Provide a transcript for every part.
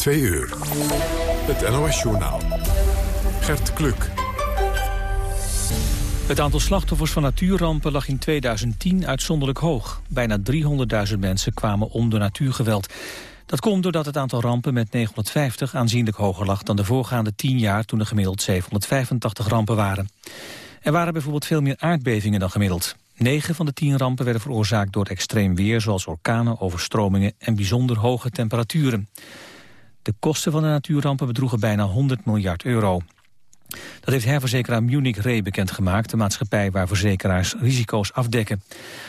Twee uur. Het NOS-journaal. Gert Kluk. Het aantal slachtoffers van natuurrampen lag in 2010 uitzonderlijk hoog. Bijna 300.000 mensen kwamen om door natuurgeweld. Dat komt doordat het aantal rampen met 950 aanzienlijk hoger lag... dan de voorgaande 10 jaar toen er gemiddeld 785 rampen waren. Er waren bijvoorbeeld veel meer aardbevingen dan gemiddeld. 9 van de 10 rampen werden veroorzaakt door extreem weer... zoals orkanen, overstromingen en bijzonder hoge temperaturen. De kosten van de natuurrampen bedroegen bijna 100 miljard euro. Dat heeft herverzekeraar Munich Re bekendgemaakt... de maatschappij waar verzekeraars risico's afdekken.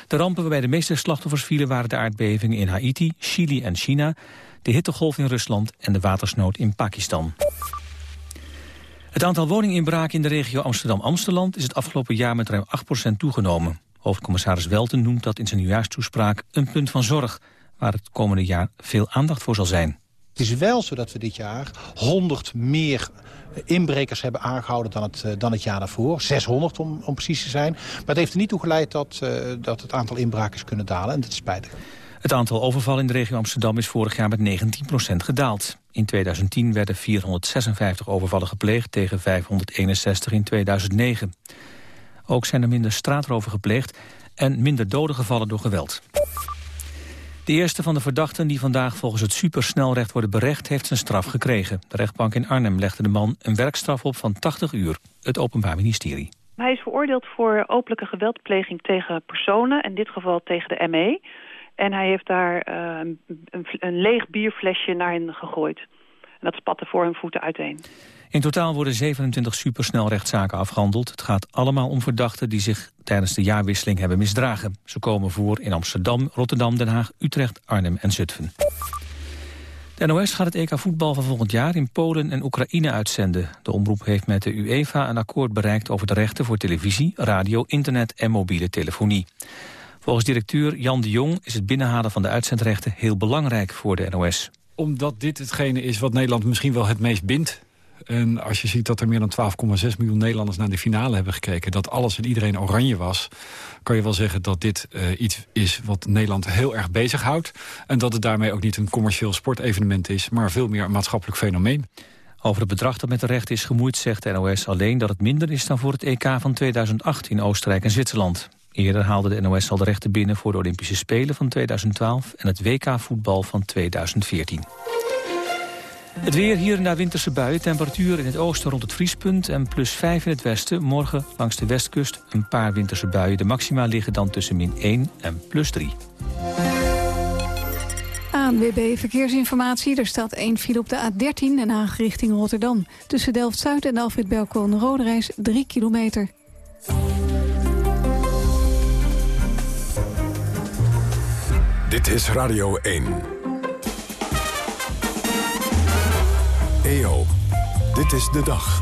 De rampen waarbij de meeste slachtoffers vielen... waren de aardbevingen in Haiti, Chili en China... de hittegolf in Rusland en de watersnood in Pakistan. Het aantal woninginbraken in de regio Amsterdam-Amsteland... is het afgelopen jaar met ruim 8% toegenomen. Hoofdcommissaris Welten noemt dat in zijn nieuwjaarstoespraak... een punt van zorg, waar het komende jaar veel aandacht voor zal zijn. Het is wel zo dat we dit jaar 100 meer inbrekers hebben aangehouden dan het, eh, dan het jaar daarvoor. 600 om, om precies te zijn. Maar het heeft er niet toe geleid dat, uh, dat het aantal inbrakers kunnen dalen. En dat is spijtig. Het aantal overvallen in de regio Amsterdam is vorig jaar met 19% gedaald. In 2010 werden 456 overvallen gepleegd tegen 561 in 2009. Ook zijn er minder straatroven gepleegd en minder doden gevallen door geweld. De eerste van de verdachten die vandaag volgens het supersnelrecht worden berecht... heeft zijn straf gekregen. De rechtbank in Arnhem legde de man een werkstraf op van 80 uur. Het Openbaar Ministerie. Hij is veroordeeld voor openlijke geweldpleging tegen personen... in dit geval tegen de ME. En hij heeft daar uh, een, een, leeg bierflesje naar hen gegooid. En dat spatte voor hun voeten uiteen. In totaal worden 27 supersnelrechtszaken afgehandeld. Het gaat allemaal om verdachten die zich tijdens de jaarwisseling hebben misdragen. Ze komen voor in Amsterdam, Rotterdam, Den Haag, Utrecht, Arnhem en Zutphen. De NOS gaat het EK voetbal van volgend jaar in Polen en Oekraïne uitzenden. De omroep heeft met de UEFA een akkoord bereikt over de rechten voor televisie, radio, internet en mobiele telefonie. Volgens directeur Jan de Jong is het binnenhalen van de uitzendrechten heel belangrijk voor de NOS. Omdat dit hetgene is wat Nederland misschien wel het meest bindt en als je ziet dat er meer dan 12,6 miljoen Nederlanders naar de finale hebben gekeken... dat alles en iedereen oranje was... kan je wel zeggen dat dit uh, iets is wat Nederland heel erg bezighoudt. En dat het daarmee ook niet een commercieel sportevenement is... maar veel meer een maatschappelijk fenomeen. Over het bedrag dat met de recht is gemoeid zegt de NOS alleen dat het minder is dan voor het EK van 2008 in Oostenrijk en Zwitserland. Eerder haalde de NOS al de rechten binnen voor de Olympische Spelen van 2012 en het WK voetbal van 2014. Het weer hier en daar winterse buien. Temperatuur in het oosten rond het vriespunt en plus 5 in het westen. Morgen langs de westkust een paar winterse buien. De maxima liggen dan tussen min 1 en plus 3. ANWB Verkeersinformatie. Er staat één file op de A13 en Haag richting Rotterdam. Tussen Delft-Zuid en Alfred Belko een rode reis 3 kilometer. Dit is Radio 1. EO, dit is de dag.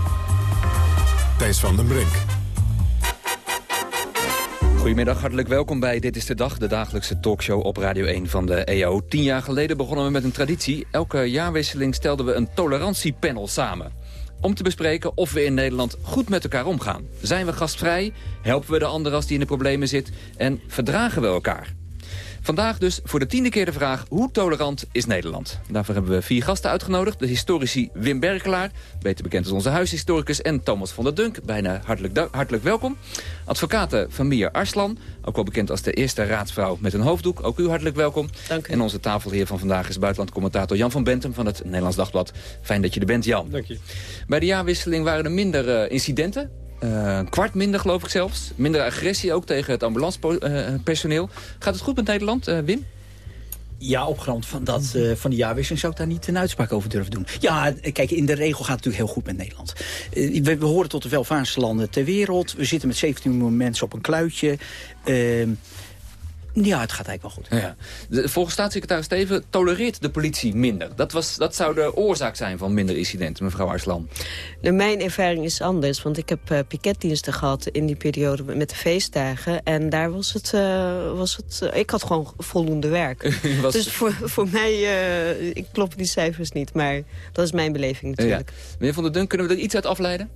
Thijs van den Brink. Goedemiddag, hartelijk welkom bij Dit is de Dag, de dagelijkse talkshow op Radio 1 van de EO. Tien jaar geleden begonnen we met een traditie. Elke jaarwisseling stelden we een tolerantiepanel samen. Om te bespreken of we in Nederland goed met elkaar omgaan. Zijn we gastvrij? Helpen we de ander als die in de problemen zit? En verdragen we elkaar? Vandaag dus voor de tiende keer de vraag... hoe tolerant is Nederland? Daarvoor hebben we vier gasten uitgenodigd. De historici Wim Berkelaar, beter bekend als onze huishistoricus... en Thomas van der Dunk, bijna hartelijk, hartelijk welkom. Advocaten Famir Arslan, ook wel bekend als de eerste raadsvrouw met een hoofddoek. Ook u hartelijk welkom. Dank u. En onze tafelheer van vandaag is buitenlandcommentator Jan van Bentum... van het Nederlands Dagblad. Fijn dat je er bent, Jan. Dank je. Bij de jaarwisseling waren er minder uh, incidenten. Een kwart minder, geloof ik zelfs. Minder agressie ook tegen het ambulancepersoneel. Gaat het goed met Nederland, uh, Wim? Ja, op grond van, dat, uh, van die jaarwisseling zou ik daar niet een uitspraak over durven doen. Ja, kijk, in de regel gaat het natuurlijk heel goed met Nederland. Uh, we, we, horen tot de welvarendste landen ter wereld. We zitten met 17 miljoen mensen op een kluitje. Uh, ja, het gaat eigenlijk wel goed. Ja. De, volgens staatssecretaris Steven tolereert de politie minder. Dat, was, dat zou de oorzaak zijn van minder incidenten, mevrouw Arslan. Nou, mijn ervaring is anders, want ik heb uh, piketdiensten gehad in die periode met de feestdagen. En daar was het, uh, was het uh, ik had gewoon voldoende werk. was... Dus voor, voor mij, ik klop die cijfers niet, maar dat is mijn beleving natuurlijk. Ja. Meneer Van der Dun, kunnen we er iets uit afleiden?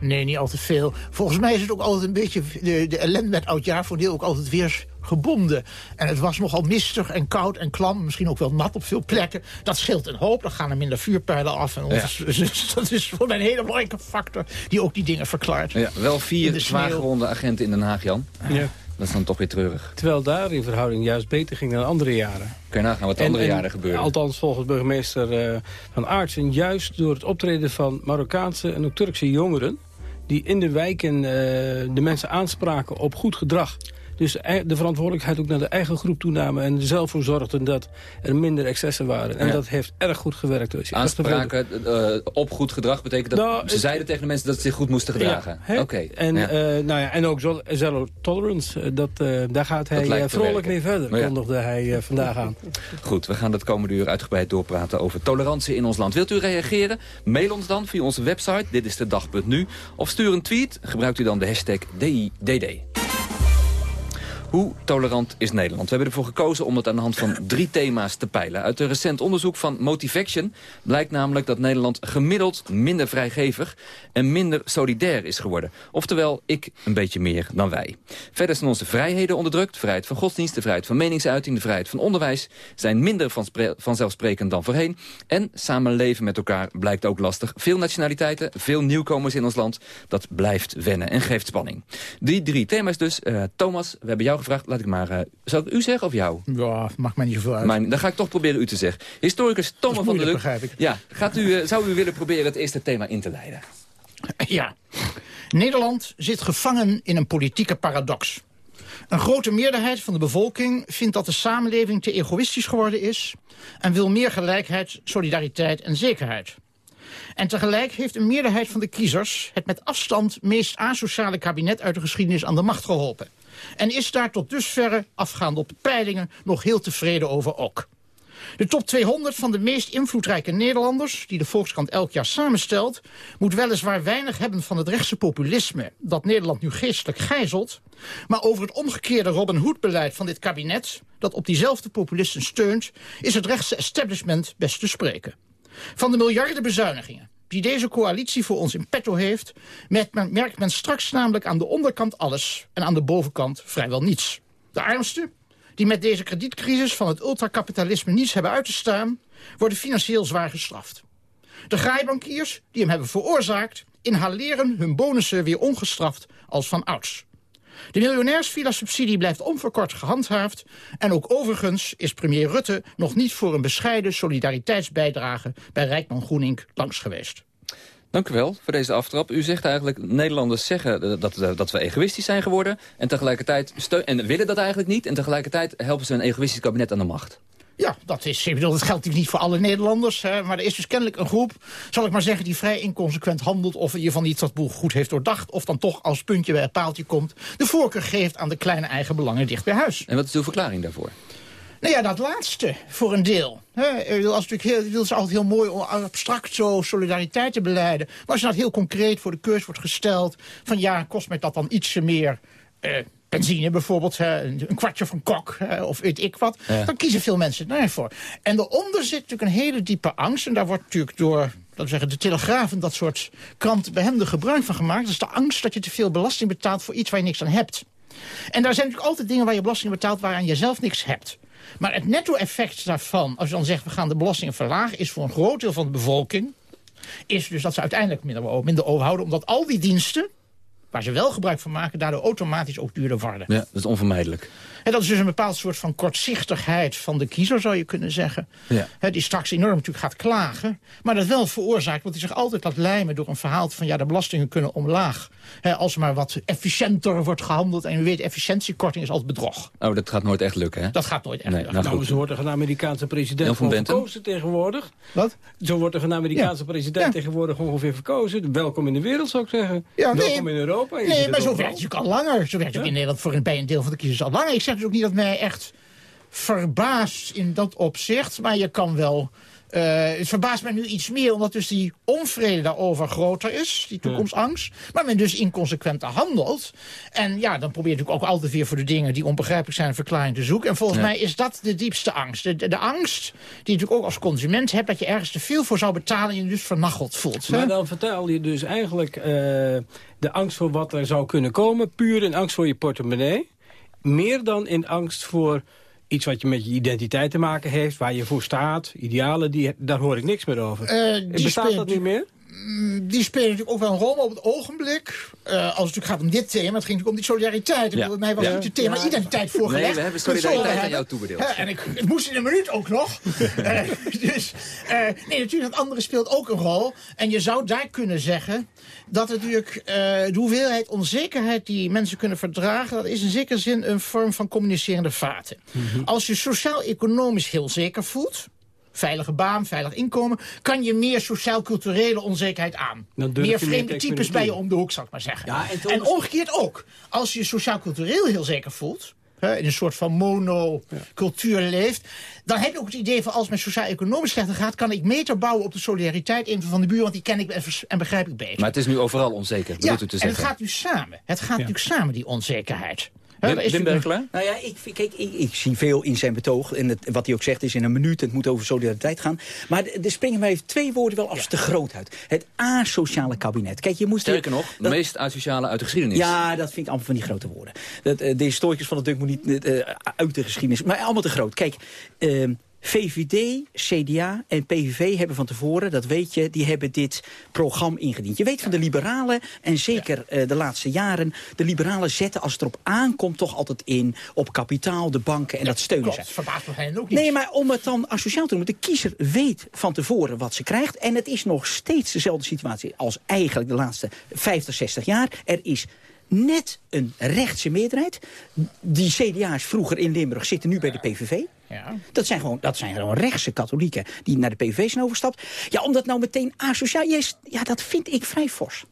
Nee, niet altijd veel. Volgens mij is het ook altijd een beetje... de, de ellende met oudjaar voor deel ook altijd weer gebonden. En het was nogal mistig en koud en klam. Misschien ook wel nat op veel plekken. Dat scheelt een hoop. Dan gaan er minder vuurpijlen af. En dat is voor mij een hele belangrijke factor die ook die dingen verklaart. Ja, wel vier zwaargeronde agenten in Den Haag, Jan. Ja. Dat is dan toch weer treurig. Terwijl daar in verhouding juist beter ging dan andere jaren. Kun je nagaan wat andere jaren gebeuren. Althans volgens burgemeester uh, Van Aartsen. Juist door het optreden van Marokkaanse en ook Turkse jongeren... die in de wijken uh, de mensen aanspraken op goed gedrag... Dus de verantwoordelijkheid ook naar de eigen groep toenamen... en zelf voor zorgden dat er minder excessen waren. En dat heeft erg goed gewerkt. Dus Aanspraken uh, op goed gedrag betekent dat nou, ze zeiden tegen de mensen dat ze zich goed moesten gedragen. Ja, Oké. En, ja. Uh, nou ja, en ook zero tolerance, uh, dat, daar gaat hij vrolijk mee verder, ja. kondigde hij vandaag aan. Goed, we gaan het komende uur uitgebreid doorpraten over tolerantie in ons land. Wilt u reageren? Mail ons dan via onze website, dit is de dag.nu. Of stuur een tweet, gebruikt u dan de hashtag DIDD. Hoe tolerant is Nederland? We hebben ervoor gekozen om het aan de hand van drie thema's te peilen. Uit een recent onderzoek van Motivaction blijkt namelijk dat Nederland gemiddeld minder vrijgevig en minder solidair is geworden. Oftewel, ik een beetje meer dan wij. Verder zijn onze vrijheden onderdrukt. Vrijheid van godsdienst, de vrijheid van meningsuiting, de vrijheid van onderwijs zijn minder vanzelfsprekend dan voorheen. En samenleven met elkaar blijkt ook lastig. Veel nationaliteiten, veel nieuwkomers in ons land. Dat blijft wennen en geeft spanning. Die drie thema's dus. Uh, Thomas, we hebben jou gevraagd. Laat ik maar... Uh, zal ik u zeggen of jou? Ja, mag mij niet zoveel uit. Maar, dan ga ik toch proberen u te zeggen. Historicus Thomas van der Luk. Ja, gaat u, uh, zou u willen proberen het eerste thema in te leiden? Ja. Nederland zit gevangen in een politieke paradox. Een grote meerderheid van de bevolking vindt dat de samenleving te egoïstisch geworden is... en wil meer gelijkheid, solidariteit en zekerheid. En tegelijk heeft een meerderheid van de kiezers... het met afstand meest asociale kabinet uit de geschiedenis aan de macht geholpen. En is daar tot dusverre, afgaande op de peilingen, nog heel tevreden over ook. De top 200 van de meest invloedrijke Nederlanders... die de Volkskrant elk jaar samenstelt... moet weliswaar weinig hebben van het rechtse populisme... dat Nederland nu geestelijk gijzelt... maar over het omgekeerde Robin Hood-beleid van dit kabinet... dat op diezelfde populisten steunt... is het rechtse establishment best te spreken. Van de miljarden bezuinigingen die deze coalitie voor ons in petto heeft... merkt men straks namelijk aan de onderkant alles... en aan de bovenkant vrijwel niets. De armsten, die met deze kredietcrisis van het ultracapitalisme niets hebben uit te staan... worden financieel zwaar gestraft. De graaibankiers, die hem hebben veroorzaakt... inhaleren hun bonussen weer ongestraft als van ouds. De miljonairsvilla-subsidie blijft onverkort gehandhaafd... en ook overigens is premier Rutte nog niet voor een bescheiden solidariteitsbijdrage... bij Rijkman Groening langs geweest. Dank u wel voor deze aftrap. U zegt eigenlijk, Nederlanders zeggen dat, dat we egoïstisch zijn geworden... en tegelijkertijd steun, en willen dat eigenlijk niet... en tegelijkertijd helpen ze een egoïstisch kabinet aan de macht. Ja, dat, is, ik bedoel, dat geldt natuurlijk niet voor alle Nederlanders. Hè, maar er is dus kennelijk een groep, zal ik maar zeggen... die vrij inconsequent handelt of ieder geval niet dat boel goed heeft doordacht... of dan toch als puntje bij het paaltje komt... de voorkeur geeft aan de kleine eigen belangen dicht bij huis. En wat is uw verklaring daarvoor? Nou ja, dat laatste, voor een deel. He, als natuurlijk heel, is altijd heel mooi om abstract zo solidariteit te beleiden. Maar als je dat heel concreet voor de keus wordt gesteld... van ja, kost mij dat dan ietsje meer... Uh, benzine bijvoorbeeld, een kwartje van kok of weet ik wat. Dan kiezen veel mensen daarvoor. En daaronder zit natuurlijk een hele diepe angst. En daar wordt natuurlijk door laten zeggen, de Telegraaf en dat soort kranten bij hem de gebruik van gemaakt. Dat is de angst dat je te veel belasting betaalt voor iets waar je niks aan hebt. En daar zijn natuurlijk altijd dingen waar je belasting betaalt waaraan je zelf niks hebt. Maar het netto-effect daarvan, als je dan zegt we gaan de belastingen verlagen... is voor een groot deel van de bevolking... is dus dat ze uiteindelijk minder, minder overhouden... omdat al die diensten waar ze wel gebruik van maken... daardoor automatisch ook duurder worden. Ja, dat is onvermijdelijk. En dat is dus een bepaald soort van kortzichtigheid van de kiezer, zou je kunnen zeggen. Ja. die straks enorm natuurlijk gaat klagen. Maar dat wel veroorzaakt, want hij zich altijd laat lijmen door een verhaal van... ja, de belastingen kunnen omlaag. als er maar wat efficiënter wordt gehandeld. En u weet, efficiëntiekorting is altijd bedrog. Oh, dat gaat nooit echt lukken, hè? Dat gaat nooit echt lukken. Nou, nou zo wordt er een Amerikaanse president verkozen tegenwoordig. Wat? Zo wordt er een Amerikaanse president tegenwoordig ongeveer verkozen. Welkom in de wereld, zou ik zeggen. Ja, Welkom in Europa. Nee, maar zo werkt het ook al langer. Zo werkt het ook in Nederland voor een, bij een deel van de kiezers al langer. Ik zeg dus ook niet dat mij echt verbaast in dat opzicht. Maar je kan wel... Uh, het verbaast mij nu iets meer, omdat dus die onvrede daarover groter is, die toekomstangst. Maar men dus inconsequenter handelt. En ja, dan probeer je natuurlijk ook altijd weer voor de dingen die onbegrijpelijk zijn een verklaring te zoeken. En volgens mij is dat de diepste angst. De, de, angst die je natuurlijk ook als consument hebt, dat je ergens te veel voor zou betalen en je dus vernacheld voelt. Maar dan vertel je dus eigenlijk uh, de angst voor wat er zou kunnen komen, puur een angst voor je portemonnee Meer dan in angst voor iets wat je met je identiteit te maken heeft... waar je voor staat, idealen, die, daar hoor ik niks meer over. Uh, Bestaat dat niet meer? Mm, die spelen natuurlijk ook wel een rol op het ogenblik. Uh, als het natuurlijk gaat om dit thema, het ging natuurlijk om die solidariteit. Ja. Bij mij was niet het thema ja. identiteit voorgelegd. Nee, we hebben solidariteit aan jou toebedeeld. en ik, het moest in een minuut ook nog. uh, dus, uh, nee, natuurlijk, het andere speelt ook een rol. En je zou daar kunnen zeggen dat natuurlijk de hoeveelheid onzekerheid die mensen kunnen verdragen... dat is in zekere zin een vorm van communicerende vaten. Mm -hmm. Als je sociaal-economisch heel zeker voelt veilige baan, veilig inkomen... kan je meer sociaal-culturele onzekerheid aan. Meer vreemde types bij je om de hoek, zal ik maar zeggen. Ja, en, en omgekeerd ook. Als je sociaal-cultureel heel zeker voelt... Hè, in een soort van monocultuur leeft... dan heb je ook het idee van als met sociaal-economisch slechter gaat... kan ik meter bouwen op de solidariteit van de buur... want die ken ik en begrijp ik beter. Maar het is nu overal onzeker, ja, u te zeggen. en het gaat nu samen. Het gaat natuurlijk samen, die onzekerheid. Wim, klaar? Nou ja, ik, kijk, ik, ik, zie veel in zijn betoog. En het, wat hij ook zegt is in een minuut, het moet over solidariteit gaan. Maar er springen mij twee woorden wel als ja. te groot uit. Het asociale kabinet. Kijk, je moest Sterker nog, het meest asociale uit de geschiedenis. Ja, dat vind ik allemaal van die grote woorden. Dat, uh, de historicus van het Duk moet niet uh, uit de geschiedenis. Maar allemaal te groot. Kijk, uh, VVD, CDA en PVV hebben van tevoren, dat weet je, die hebben dit programma ingediend. Je weet van de liberalen, en zeker ja. uh, de laatste jaren, de liberalen zetten als het erop aankomt toch altijd in op kapitaal, de banken en ja, dat steunen ze. verbaast me hen ook niet. Nee, maar om het dan asociaal te doen, de kiezer weet van tevoren wat ze krijgt en het is nog steeds dezelfde situatie als eigenlijk de laatste 50, 60 jaar. Er is net een rechtse meerderheid. Die CDA's vroeger in Limburg zitten nu bij de PVV. Ja. Dat, zijn gewoon, dat zijn gewoon rechtse katholieken die naar de PVV zijn overgestapt. Ja, om dat nou meteen asociaal... Ja, dat vind ik vrij fors.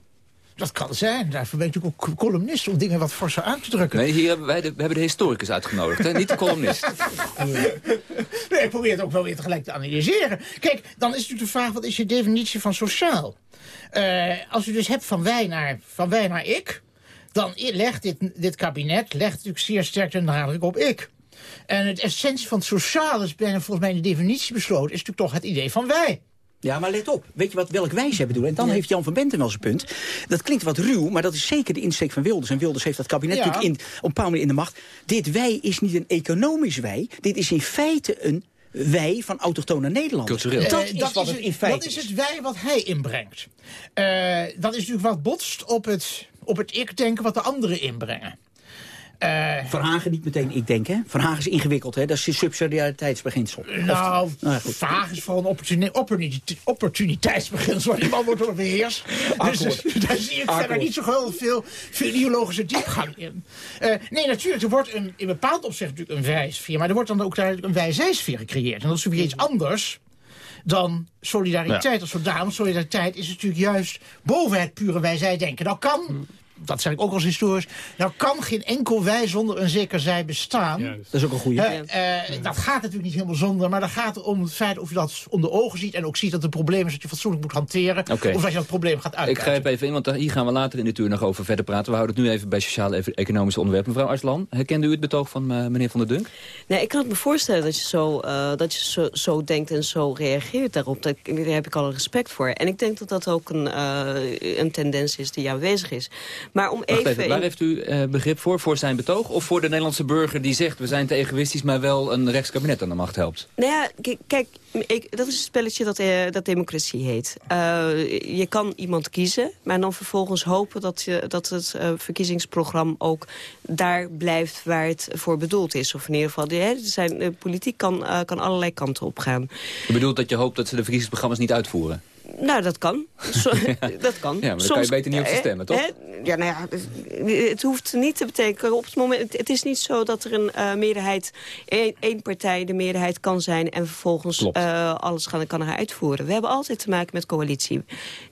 Dat kan zijn. Daarvoor ben ik natuurlijk ook columnist om dingen wat forser aan te drukken. Nee, hier hebben wij de, we hebben de historicus uitgenodigd, hè? niet de columnist. nee, ik probeer het ook wel weer tegelijk te analyseren. Kijk, dan is natuurlijk de vraag, wat is je definitie van sociaal? Uh, als u dus hebt van wij naar, van wij naar ik... dan legt dit, dit kabinet legt natuurlijk zeer sterk de nadruk op ik. En het essentie van het sociale is bijna volgens mij in de definitie besloten... is natuurlijk toch het idee van wij. Ja, maar let op. Weet je wat, welk wij ze hebben doen? En dan heeft Jan van Benten wel zijn punt. Dat klinkt wat ruw, maar dat is zeker de insteek van Wilders. En Wilders heeft dat kabinet ja. natuurlijk in, op een paar manier in de macht. Dit wij is niet een economisch wij. Dit is in feite een wij van autochtone Nederlanders. Cultureel. Dat, is, dat wat is het, in feite dat is het wij wat hij inbrengt. Uh, dat is natuurlijk wat botst op het, op het ik-denken wat de anderen inbrengen. Uh, Verhagen niet meteen, ik denk, hè? Verhagen is ingewikkeld, hè? Dat is een subsidiariteitsbeginsel. Nou, nou Verhagen is vooral een opportuni opportuniteitsbeginsel. Die man wordt overheerst. Dus, dus daar zie ik Akkoord. verder niet zo heel veel, veel ideologische diepgang in. Uh, nee, natuurlijk, er wordt een, in bepaald opzicht natuurlijk een wijsfeer. Maar er wordt dan ook daar een wijzijsfeer gecreëerd. En dat is weer iets anders dan solidariteit ja. als zodanig. Solidariteit is natuurlijk juist boven het pure wij-zij denken. Dat kan dat zeg ik ook als historisch. Nou kan geen enkel wij zonder een zeker zij bestaan. Dat is ook een goede. Uh, uh, dat gaat natuurlijk niet helemaal zonder. Maar dan gaat om het feit of je dat onder ogen ziet. En ook ziet dat het probleem is dat je fatsoenlijk moet hanteren. Okay. Of dat je dat probleem gaat uit. Ik grijp even in, want hier gaan we later in de tour nog over verder praten. We houden het nu even bij sociaal-economische onderwerpen. Mevrouw Arslan, herkende u het betoog van uh, meneer Van der Dunk? Nee, ik kan het me voorstellen dat je zo, dat je zo, zo, denkt en zo reageert daarop. Daar, daar heb ik al respect voor. En ik denk dat dat ook een, een tendens is die aanwezig is. Maar om even, even, waar heeft u uh, begrip voor? Voor zijn betoog? Of voor de Nederlandse burger die zegt... we zijn te egoïstisch, maar wel een rechtskabinet aan de macht helpt? Nou ja, kijk, ik, dat is een spelletje dat, uh, dat democratie heet. Uh, je kan iemand kiezen, maar dan vervolgens hopen... dat, je, dat het verkiezingsprogramma ook daar blijft waar het voor bedoeld is. Of in ieder geval, de, zijn, de politiek kan, kan allerlei kanten op gaan. Je bedoelt dat je hoopt dat ze de verkiezingsprogramma's niet uitvoeren? Nou, dat kan. So, dat kan. Ja, maar dan Soms, kan je beter niet op ze stemmen, toch? ja, nou ja, het hoeft niet te betekenen... Op het, moment, het is niet zo dat er een uh, meerderheid... één partij de meerderheid kan zijn... en vervolgens uh, alles gaan, kan uitvoeren. We hebben altijd te maken met coalitie.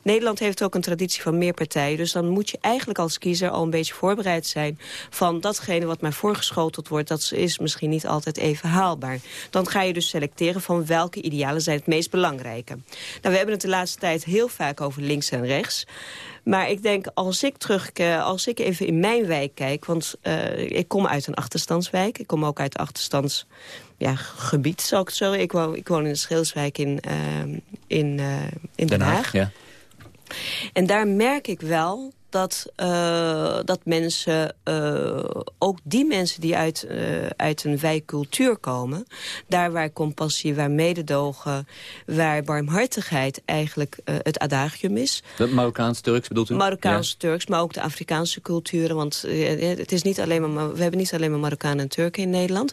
Nederland heeft ook een traditie van meer partijen. Dus dan moet je eigenlijk als kiezer al een beetje voorbereid zijn... van datgene wat mij voorgeschoteld wordt... dat is misschien niet altijd even haalbaar. Dan ga je dus selecteren van welke idealen zijn het meest belangrijke. Nou, we hebben het de laatste tijd heel vaak over links en rechts. Maar ik denk, als ik terug, als ik even in mijn wijk kijk... want uh, ik kom uit een achterstandswijk. Ik kom ook uit achterstandsgebied, ja, gebied, zal ik het zo ik woon, ik woon in de Scheelswijk in, uh, in, uh, in Den, Den Haag. Haag ja. En daar merk ik wel dat, uh, dat mensen, uh, ook die mensen die uit, uh, uit een wijkcultuur komen... daar waar compassie, waar mededogen, waar barmhartigheid eigenlijk het adagium is. Dat Marokkaans-Turks bedoelt u? Marokkaans-Turks, maar ook de Afrikaanse culturen. Want het is niet alleen maar, we hebben niet alleen maar Marokkanen en Turken in Nederland.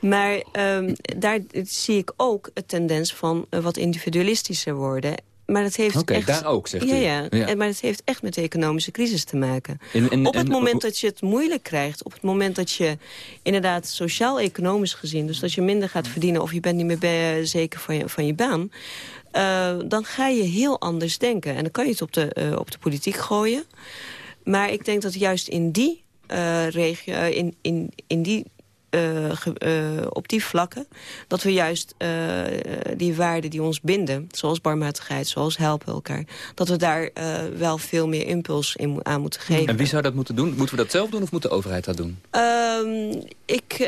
Maar um, daar zie ik ook een tendens van wat individualistischer worden maar dat heeft Oké, echt... daar ook, zegt ja, u. Ja, ja. maar het heeft echt met de economische crisis te maken. op het moment dat je het moeilijk krijgt... op het moment dat je inderdaad sociaal-economisch gezien... dus dat je minder gaat verdienen of je bent niet meer bij, zeker van je, van je baan... Uh, dan ga je heel anders denken. En dan kan je het op de, uh, op de politiek gooien. Maar ik denk dat juist in die uh, regio, in, in, in die uh, uh, op die vlakken... dat we juist uh, die waarden die ons binden... zoals barmhartigheid, zoals helpen elkaar... dat we daar wel veel meer impuls in aan moeten geven. En wie zou dat moeten doen? Moeten we dat zelf doen of moet de overheid dat doen? Ehm, ik,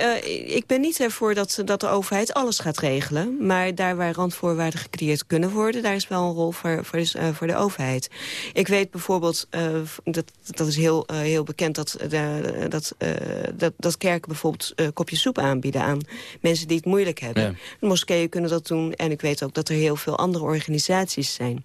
ik ben niet ervoor dat, dat de overheid alles gaat regelen. Maar daar waar randvoorwaarden gecreëerd kunnen worden... daar is wel een rol voor, voor, de, voor de overheid. Ik weet bijvoorbeeld, dat, dat is heel, heel bekend... dat, dat, dat, dat kerken bijvoorbeeld kopje soep aanbieden aan mensen die het moeilijk hebben. Ja. De moskeeën kunnen dat doen en ik weet ook dat er heel veel andere organisaties zijn.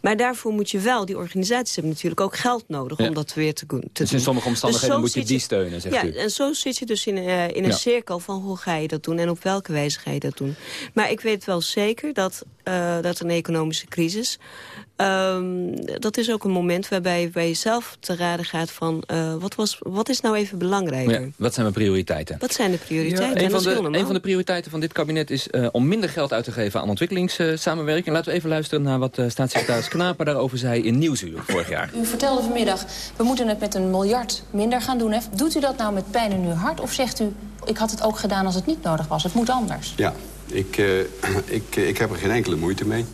Maar daarvoor moet je wel, die organisaties hebben natuurlijk ook geld nodig om dat weer te, te dus doen. in sommige omstandigheden dus moet je die steunen, zegt ja, u. en zo zit je dus in, uh, in een ja. cirkel van hoe ga je dat doen en op welke wijze ga je dat doen. Maar ik weet wel zeker dat, uh, dat een economische crisis... Um, dat is ook een moment waarbij bij jezelf te raden gaat van... Uh, wat, was, wat is nou even belangrijker? Ja, wat zijn mijn prioriteiten? Wat zijn de prioriteiten? Ja, een, van de, een van de prioriteiten van dit kabinet is uh, om minder geld uit te geven aan ontwikkelingssamenwerking. Laten we even luisteren naar wat uh, staatssecretaris Knaper daarover zei in Nieuwsuur vorig jaar. U vertelde vanmiddag, we moeten het met een miljard minder gaan doen. Doet u dat nou met pijn in uw hart of zegt u... ik had het ook gedaan als het niet nodig was, het moet anders? Ja, ik, ik, ik heb er geen enkele moeite mee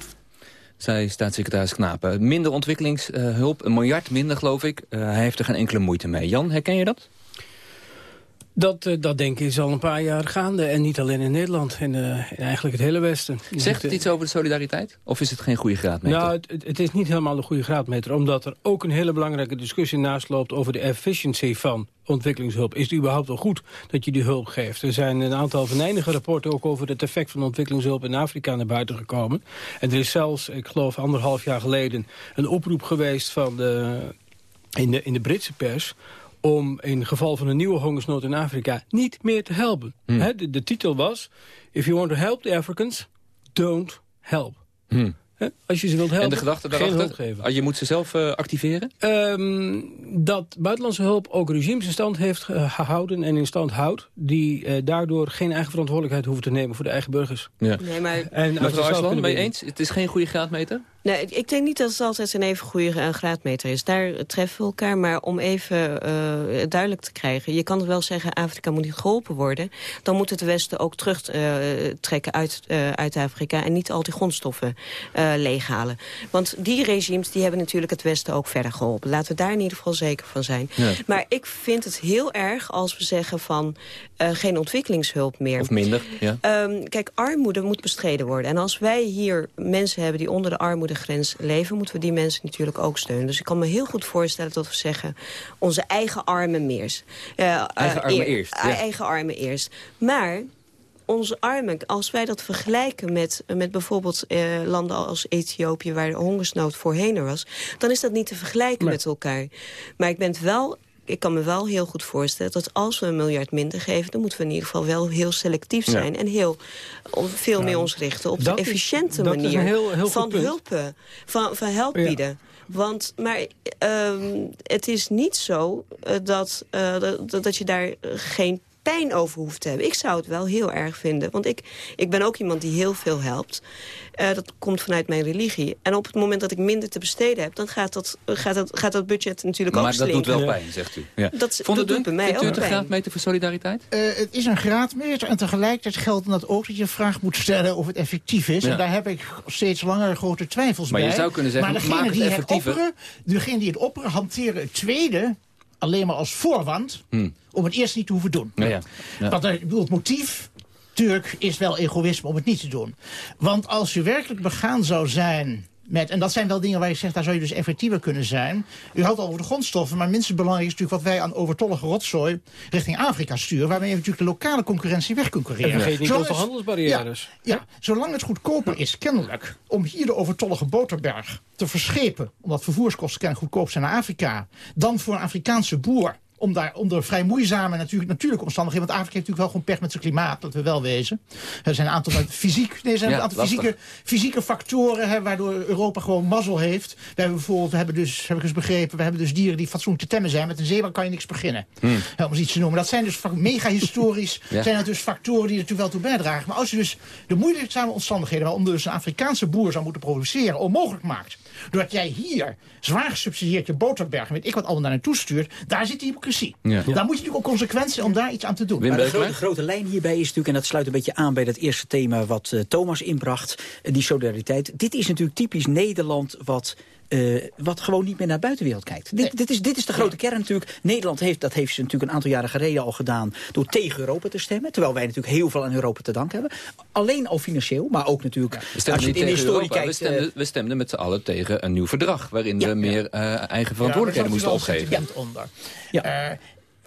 zei staatssecretaris Knapen. Minder ontwikkelingshulp, een miljard minder geloof ik. Uh, hij heeft er geen enkele moeite mee. Jan, herken je dat? Dat, uh, dat denk ik is al een paar jaar gaande. En niet alleen in Nederland, in, uh, in eigenlijk het hele Westen. Je Zegt het iets over de solidariteit? Of is het geen goede graadmeter? Nou, het, het, is niet helemaal een goede graadmeter. Omdat er ook een hele belangrijke discussie naast loopt... over de efficiëntie van ontwikkelingshulp. Is het überhaupt wel goed dat je die hulp geeft? Er zijn een aantal venijnige rapporten ook over het effect van ontwikkelingshulp in Afrika naar buiten gekomen. En er is zelfs, ik geloof anderhalf jaar geleden, een oproep geweest van de, in, de, in de Britse pers om in geval van een nieuwe hongersnood in Afrika niet meer te helpen. Hmm. He, de, de, titel was, if you want to help the Africans, don't help. Hmm. He, als je ze wilt helpen, en de gedachte geen daarachter, hulp geven. Ah, je moet ze zelf uh, activeren? Um, dat buitenlandse hulp ook regimes in stand heeft gehouden en in stand houdt... die uh, daardoor geen eigen verantwoordelijkheid hoeven te nemen voor de eigen burgers. Ja. Nee, maar... En Mevrouw Arslan, ben je eens? Het is geen goede graadmeter? Nee, ik denk niet dat het altijd een even goede uh, graadmeter is. Daar treffen we elkaar, maar om even uh, duidelijk te krijgen... je kan wel zeggen, Afrika moet niet geholpen worden... dan moet het Westen ook terugtrekken uh, uit, uit Afrika... en niet al die grondstoffen leeghalen. Want die regimes die hebben natuurlijk het Westen ook verder geholpen. Laten we daar in ieder geval zeker van zijn. Ja. Maar ik vind het heel erg als we zeggen van... geen ontwikkelingshulp meer. Of minder, ja. Um, kijk, armoede moet bestreden worden. En als wij hier mensen hebben die onder de armoede grens leven... moeten we die mensen natuurlijk ook steunen. Dus ik kan me heel goed voorstellen dat we zeggen... onze eigen armen meer. Uh, eigen armen eer, eerst. Ja. Eigen armen eerst. Maar onze armen, als wij dat vergelijken met, met bijvoorbeeld eh, landen als Ethiopië... waar de hongersnood voorheen er was... dan is dat niet te vergelijken met elkaar. Maar ik ben het wel ik kan me wel heel goed voorstellen dat als we een miljard minder geven... dan moeten we in ieder geval wel heel selectief zijn... Ja. en heel, veel meer ons richten op de efficiënte is, manier heel, heel van hulpen, van, van help bieden. Ja. Want, maar um, het is niet zo uh, dat, uh, dat, dat je daar geen pijn over hoeft te hebben. Ik zou het wel heel erg vinden. Want ik, ik ben ook iemand die heel veel helpt. Uh, dat komt vanuit mijn religie. En op het moment dat ik minder te besteden heb... dan gaat dat, gaat dat, gaat dat budget natuurlijk maar ook Maar dat doet wel pijn, zegt u. Ja. Dat, Vond dat doet bij mij vindt u ook het een graadmeter voor solidariteit? Uh, het is een graadmeter en tegelijkertijd geldt dat ook dat je een vraag moet stellen of het effectief is. Ja. En daar heb ik steeds langer grote twijfels Maar bij. je zou kunnen zeggen, maar degene maak het die het effectiever. opperen, degene die het opperen hanteren het tweede alleen maar als voorwand Hmm. Om het eerst niet te hoeven doen. Ja, ja. Ja. Want ik bedoel, het motief, Turk, is wel egoïsme om het niet te doen. Want als je werkelijk begaan zou zijn met, en dat zijn wel dingen waar je zegt, daar zou je dus effectiever kunnen zijn. U houdt al over de grondstoffen, maar minstens belangrijk is natuurlijk wat wij aan overtollige rotzooi richting Afrika sturen, waarmee je natuurlijk de lokale concurrentie weg concurreren. En vergeet niet over handelsbarrières. Ja, ja, zolang het goedkoper is, kennelijk, om hier de overtollige boterberg te verschepen, omdat vervoerskosten kennelijk goedkoop zijn naar Afrika, dan voor een Afrikaanse boer om daar onder vrij moeizame natuurlijk, natuurlijke omstandigheden. Want Afrika heeft natuurlijk wel gewoon pech met zijn klimaat, dat we wel wezen. Er zijn een aantal, fysiek, nee, zijn een aantal fysieke, fysieke factoren hè, waardoor Europa gewoon mazzel heeft. We hebben bijvoorbeeld, we hebben dus, heb ik eens begrepen, we hebben dus dieren die fatsoenlijk te temmen zijn. Met een zeeman kan je niks beginnen. Hmm. om eens iets te noemen. Dat zijn dus mega historisch, zijn dat dus factoren die er natuurlijk wel toe bijdragen. Maar als je dus de moeizame omstandigheden waaronder dus een Afrikaanse boer zou moeten produceren, onmogelijk maakt. Doordat jij hier zwaar gesubsidieerd je boterberg, weet ik wat allemaal naar naartoe stuurt, daar zit die hypocrisie. Ja. Daar moet je natuurlijk ook consequenties om daar iets aan te doen. Maar de grote, grote, lijn hierbij is natuurlijk, en dat sluit een beetje aan bij dat eerste thema wat uh, Thomas inbracht, uh, die solidariteit. Dit is natuurlijk typisch Nederland wat uh, wat gewoon niet meer naar de buitenwereld kijkt. Dit, dit, is, dit is de grote kern natuurlijk. Nederland heeft, dat heeft ze natuurlijk een aantal jaren geleden al gedaan... door tegen Europa te stemmen. Terwijl wij natuurlijk heel veel aan Europa te danken hebben. Alleen al financieel, maar ook natuurlijk... Ja, we stemden in de historie kijkt, we, stemden, uh, we stemden met z'n allen tegen een nieuw verdrag... waarin we meer uh, eigen verantwoordelijkheden moesten opgeven. Ja, onder. Ja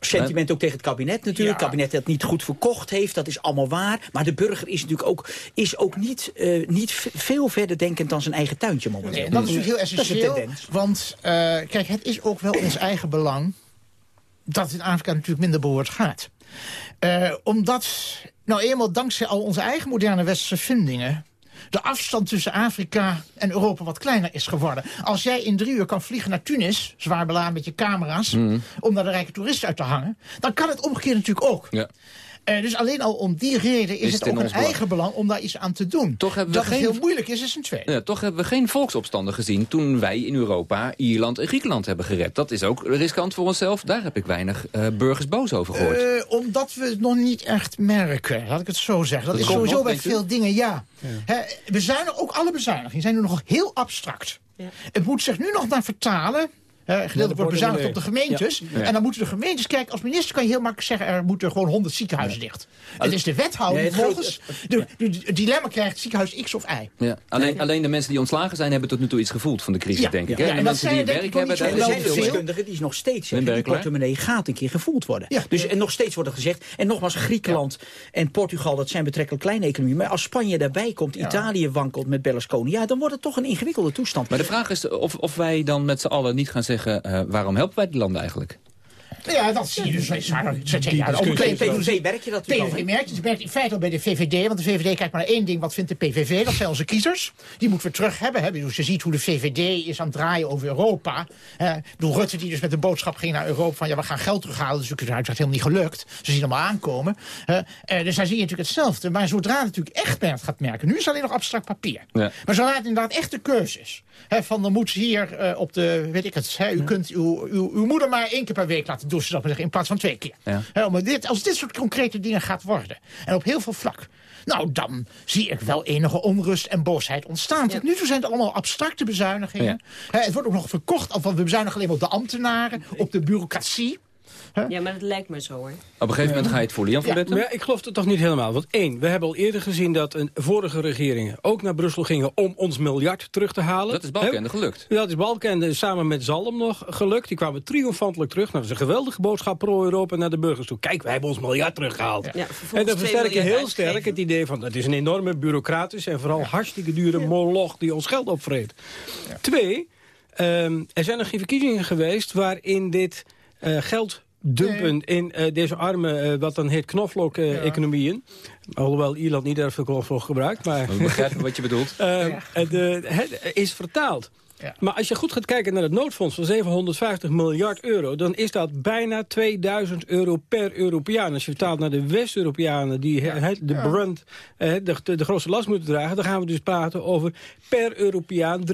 sentiment ook tegen het kabinet natuurlijk. Het kabinet dat niet goed verkocht heeft, dat is allemaal waar. Maar de burger is natuurlijk ook, is ook niet, uh, niet veel verder denkend dan zijn eigen tuintje momenteel. Nee, dat is natuurlijk heel essentieel. Want uh, kijk, het is ook wel ons eigen belang dat het in Afrika natuurlijk minder behoord gaat. Uh, omdat, nou eenmaal dankzij al onze eigen moderne westerse vindingen de afstand tussen Afrika en Europa wat kleiner is geworden. Als jij in drie uur kan vliegen naar Tunis, zwaar beladen met je camera's... Mm. om naar de rijke toeristen uit te hangen... dan kan het omgekeerd natuurlijk ook. Ja. Uh, dus alleen al om die reden is, is het, het ook een eigen belang om daar iets aan te doen. Toch hebben dat we geen... het heel moeilijk is, is een tweede. Ja, toch hebben we geen volksopstanden gezien toen wij in Europa Ierland en Griekenland hebben gered. Dat is ook riskant voor onszelf. Daar heb ik weinig uh, burgers boos over gehoord. Uh, omdat we het nog niet echt merken, laat ik het zo zeggen. Dat, dat is sowieso bij veel dingen, ja. ja. He, bezuinigen, ook alle bezuinigingen zijn nu nog heel abstract. Ja. Het moet zich nu nog naar vertalen gedeeltelijk wordt bezuinigd op de gemeentes. En dan moeten de gemeentes kijken. Als minister kan je heel makkelijk zeggen... er moeten gewoon 100 ziekenhuizen dicht. Het is de wethouder die volgens de, de, dilemma krijgt ziekenhuis X of Y. Ja. Alleen, alleen de mensen die ontslagen zijn... hebben tot nu toe iets gevoeld van de crisis, denk ik. Hè? en, mensen die werk hebben... Er zijn deskundigen die nog steeds zeggen... die portemonnee gaat een keer gevoeld worden. Dus, en nog steeds wordt er gezegd... en nogmaals, Griekenland en Portugal... dat zijn betrekkelijk kleine economieën. Maar als Spanje daarbij komt, Italië wankelt met Berlusconi... ja, dan wordt het toch een ingewikkelde toestand. Maar de vraag is of, of wij dan met z'n allen niet gaan zeggen... Uh, waarom helpen wij die landen eigenlijk? Ja, dat zie je dus. PVV merk je dat PVV merkt, je merkt in feite al bij de VVD. Want de VVD kijkt maar naar één ding. Wat vindt de PVV? Dat zijn onze kiezers. Die moeten we terug hebben. Hè. Dus je ziet hoe de VVD is aan het draaien over Europa. Hè. Door Rutte die dus met de boodschap ging naar Europa. Van ja, we gaan geld terughalen. Dus het is uiteraard helemaal niet gelukt. Ze zien allemaal aankomen. Hè. Eh, dus daar zie je natuurlijk hetzelfde. Maar zodra het natuurlijk echt gaat merken. Nu is het alleen nog abstract papier. Ja. Maar zodra het inderdaad echt de keuze is. Van dan moet hier uh, op de, weet ik het. Hè, u kunt uw, uw, uw moeder maar één keer per week laten douchen in plaats van twee keer. Ja. maar dit, als dit soort concrete dingen gaat worden, en op heel veel vlak... Nou, dan zie ik wel enige onrust en boosheid ontstaan. Tot nu toe zijn het allemaal abstracte bezuinigingen. het wordt ook nog verkocht, of we bezuinigen alleen op de ambtenaren, op de bureaucratie. Ja, maar dat lijkt me zo hoor. Op een gegeven moment ga je het voelen. Jan van ja, ik geloof het toch niet helemaal. Want één, we hebben al eerder gezien dat een vorige regeringen ook naar Brussel gingen om ons miljard terug te halen. Dat is Balkende gelukt. Ja, dat is Balkende samen met Zalm nog gelukt. Die kwamen triomfantelijk terug. Nou, dat is een geweldige boodschap pro-Europa naar de burgers toe. Kijk, wij hebben ons miljard teruggehaald. Ja, en dan versterk je heel sterk het idee van... het is een enorme bureaucratische en vooral hartstikke dure moloch die ons geld opvreet. Twee, um, er zijn nog geen verkiezingen geweest waarin dit uh, geld dumpen in uh, deze arme, uh, wat dan heet knoflook-economieën. Ja. Alhoewel Ierland niet erg veel knoflook gebruikt. Maar We begrijpen wat je bedoelt. Uh, ja. de, is vertaald. Ja. Maar als je goed gaat kijken naar het noodfonds van 750 miljard euro... dan is dat bijna 2000 euro per Europeaan. Als je vertaalt naar de West-Europeanen die ja. de brunt, de, de, de, grootste last moeten dragen... dan gaan we dus praten over per Europeaan 3,5,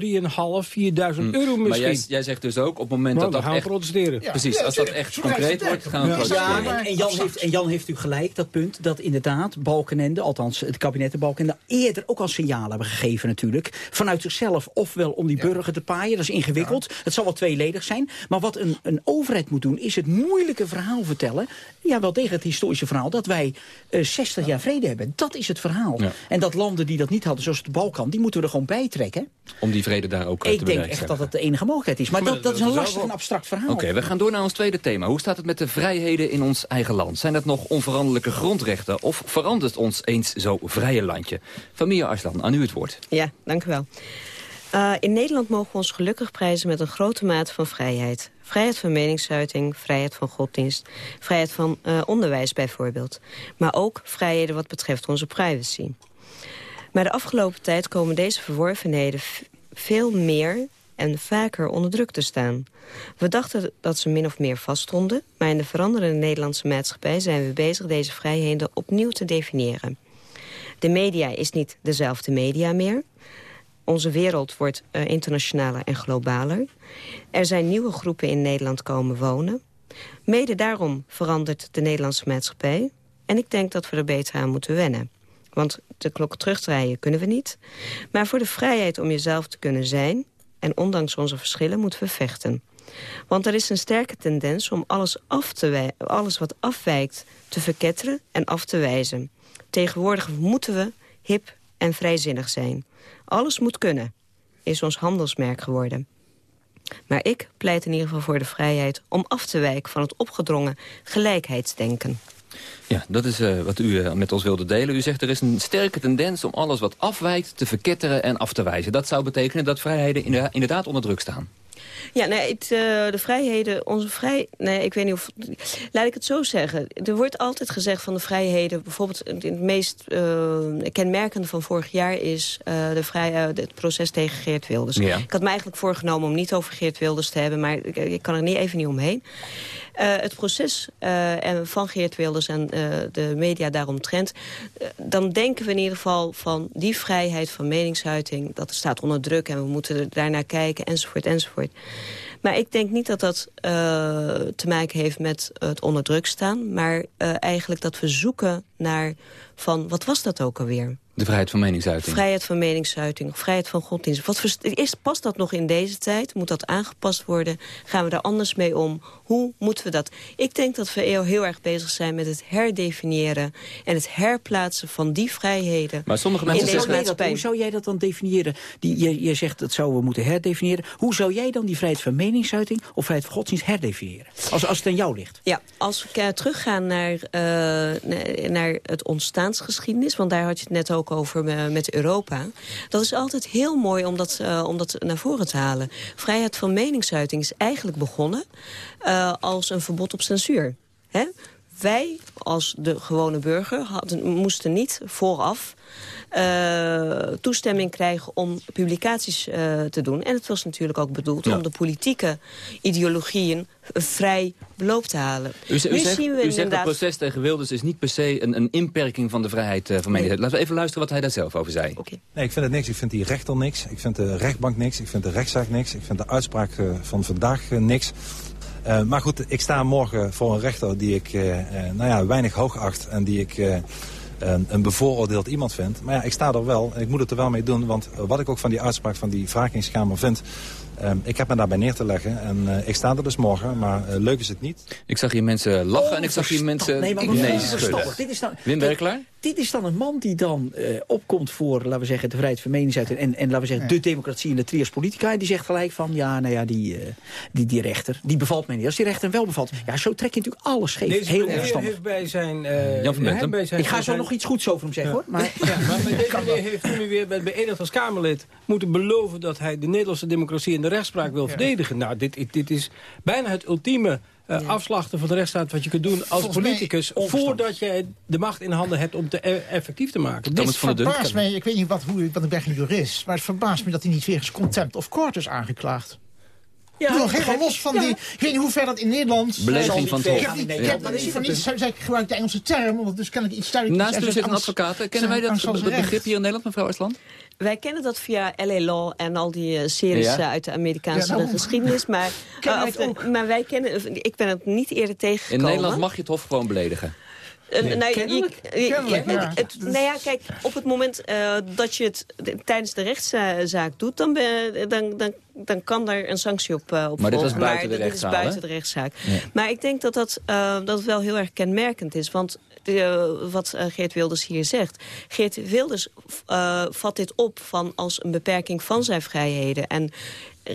4000 euro misschien. Maar jij, jij, zegt dus ook op het moment nou, dat dat echt... protesteren. Precies, als dat echt concreet wordt, gaan we protesteren. Ja, en, Jan heeft, en Jan heeft natuurlijk gelijk, dat punt... dat inderdaad Balkenende, althans het kabinet de Balkenende... eerder ook al signalen hebben gegeven natuurlijk... vanuit zichzelf, ofwel om die burger te paaien. Dat is ingewikkeld. Het zal wel tweeledig zijn. Maar wat een, een overheid moet doen, is het moeilijke verhaal vertellen. Ja, wel tegen het historische verhaal. Dat wij uh, 60 jaar vrede hebben. Dat is het verhaal. En dat landen die dat niet hadden, zoals de Balkan, die moeten we er gewoon bij trekken. Om die vrede daar ook Ik te denk echt dat het de enige mogelijkheid is. Maar, dat, dat, is een lastig en abstract verhaal. Oké, we gaan door naar ons tweede thema. Hoe staat het met de vrijheden in ons eigen land? Zijn dat nog onveranderlijke grondrechten? Of verandert ons eens zo vrije landje? Familie Arslan, aan u het woord. Ja, dank u wel. Uh, in Nederland mogen we ons gelukkig prijzen met een grote mate van vrijheid. Vrijheid van meningsuiting, vrijheid van godsdienst, vrijheid van uh, onderwijs bijvoorbeeld. Maar ook vrijheden wat betreft onze privacy. Maar de afgelopen tijd komen deze verworvenheden veel meer en vaker onder druk te staan. We dachten dat ze min of meer vaststonden... maar in de veranderende Nederlandse maatschappij zijn we bezig deze vrijheden opnieuw te definiëren. De media is niet dezelfde media meer. Onze wereld wordt uh, internationaler en globaler. Er zijn nieuwe groepen in Nederland komen wonen. Mede daarom verandert de Nederlandse maatschappij. En ik denk dat we er beter aan moeten wennen. Want de klok terugdraaien kunnen we niet. Maar voor de vrijheid om jezelf te kunnen zijn... en ondanks onze verschillen moeten we vechten. Want er is een sterke tendens om alles, af te alles wat afwijkt te verketteren en af te wijzen. Tegenwoordig moeten we hip en vrijzinnig zijn. Alles moet kunnen, is ons handelsmerk geworden. Maar ik pleit in ieder geval voor de vrijheid om af te wijken van het opgedrongen gelijkheidsdenken. Ja, dat is uh, wat u uh, met ons wilde delen. U zegt er is een sterke tendens om alles wat afwijkt te verketteren en af te wijzen. Dat zou betekenen dat vrijheden inderdaad onder druk staan. Ja, nee, het, uh, de vrijheden, onze vrij... Nee, ik weet niet of... Laat ik het zo zeggen. Er wordt altijd gezegd van de vrijheden... Bijvoorbeeld het meest uh, kenmerkende van vorig jaar is uh, de vrij, het proces tegen Geert Wilders. Ja. Ik had me eigenlijk voorgenomen om niet over Geert Wilders te hebben... maar ik, ik kan er niet even niet omheen. Uh, het proces uh, van Geert Wilders en uh, de media daaromtrent... dan denken we in ieder geval van die vrijheid van meningsuiting... dat staat onder druk en we moeten daarnaar kijken, enzovoort, enzovoort. Maar ik denk niet dat dat te maken heeft met het onder druk staan... maar eigenlijk dat we zoeken naar van, wat was dat ook alweer? De vrijheid van meningsuiting. Vrijheid van meningsuiting, vrijheid van godsdienst. Wat eerst past dat nog in deze tijd? Moet dat aangepast worden? Gaan we daar anders mee om? Hoe moeten we dat? Ik denk dat we heel erg bezig zijn met het herdefiniëren... en het herplaatsen van die vrijheden maar sommige mensen in maatschappij. Hoe zou jij dat dan definiëren? Die, je, je zegt dat zouden we moeten herdefiniëren. Hoe zou jij dan die vrijheid van meningsuiting... of vrijheid van godsdienst herdefiniëren? Als, als het aan jou ligt. Ja, als we uh, teruggaan naar, uh, naar het ontstaansgeschiedenis... want daar had je het net ook over met Europa. Dat is altijd heel mooi om dat, uh, om dat naar voren te halen. Vrijheid van meningsuiting is eigenlijk begonnen uh, als een verbod op censuur. Hè? Wij als de gewone burger hadden, moesten niet vooraf uh, toestemming krijgen om publicaties uh, te doen. En het was natuurlijk ook bedoeld ja. om de politieke ideologieën vrij beloop te halen. U, u, zegt, zien we u zegt dat proces tegen Wilders is niet per se een, een inperking van de vrijheid uh, van mening. Nee. Laten we even luisteren wat hij daar zelf over zei. Okay. Nee, ik vind het niks. Ik vind die rechter niks. Ik vind de rechtbank niks. Ik vind de rechtszaak niks. Ik vind de uitspraak van vandaag niks. Uh, maar goed, ik sta morgen voor een rechter die ik uh, uh, nou ja, weinig hoog acht en die ik een, een bevooroordeeld iemand vind. Maar ja, ik sta er wel en ik moet het er wel mee doen. Want wat ik ook van die uitspraak van die wrakingskamer vind... Um, ik heb me daarbij neer te leggen en uh, ik sta er dus morgen, maar uh, leuk is het niet. Ik zag hier mensen lachen oh, en ik zag hier mensen nee, nee schudden. Dit is dan, Wim Berklaar? Dit is dan een man die dan uh, opkomt voor, laten we zeggen, de vrijheid van meningsuiting en, en laten we zeggen, ja. de democratie en de trias politica. En die zegt gelijk van, ja, nou ja, die, die, die rechter, die bevalt mij niet. Als die rechter hem wel bevalt, ja, zo trek je natuurlijk alles scheef. Deze heel onverstandig. heeft bij zijn... Jan van. Bij zijn, ik ga zo zijn... nog iets goeds over hem zeggen, ja. hoor. Maar, ja, maar bij deze meneer heeft nu weer bij beëdigd als Kamerlid moeten beloven dat hij de Nederlandse democratie en de rechtspraak wil verdedigen verdedigen. Nou, dit, dit is bijna het ultieme uh, ja. afslachten van de rechtsstaat wat je kunt doen als Volgens politicus... voordat je de macht in handen hebt om het e effectief te maken. Dit verbaast mij, ik weet niet wat, hoe, want ik ben geen jurist... maar het verbaast me dat hij niet wegens contempt of court is aangeklaagd. Ja, nog helemaal los van ja. die... Ik weet niet hoe ver dat in Nederland... Belediging van het Hof. Ik heb dat van niet... Ik gebruik de Engelse term, want dus kan ik iets duidelijk... Naast u zit een advocaat. Kennen wij dat, dat begrip hier in Nederland, mevrouw Arsland? Wij kennen dat via L.A. Law en al die uh, series ja. uh, uit de Amerikaanse ja, nou, geschiedenis. Maar, uh, of, maar wij kennen... Ik ben het niet eerder tegengekomen. In Nederland mag je het Hof gewoon beledigen. Nee, nou, kennelijk, je, kennelijk, ja. het, nou ja, kijk, op het moment uh, dat je het tijdens de rechtszaak doet... dan, ben, dan, dan dan kan daar een sanctie op, uh, op maar volgen. Dit was buiten maar de is buiten de rechtszaak. Maar ik denk dat dat, uh, dat wel heel erg kenmerkend is. Want wat Geert Wilders hier zegt. Geert Wilders vat dit op van als een beperking van zijn vrijheden. En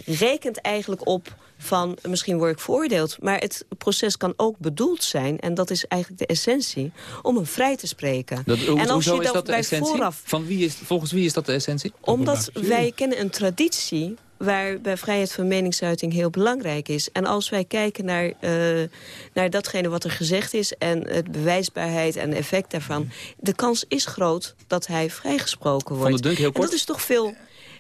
rekent eigenlijk op van misschien word ik veroordeeld. Maar het proces kan ook bedoeld zijn, en dat is eigenlijk de essentie, om hem vrij te spreken. Dat, en als je dat, bij Vooraf, Van wie is, volgens wie is dat de essentie? Omdat wij kennen een traditie waarbij vrijheid van meningsuiting heel belangrijk is. En als wij kijken naar, uh, naar datgene wat er gezegd is... en de bewijsbaarheid en effect daarvan... de kans is groot dat hij vrijgesproken wordt. Van de Dunk, heel kort. En dat is toch veel...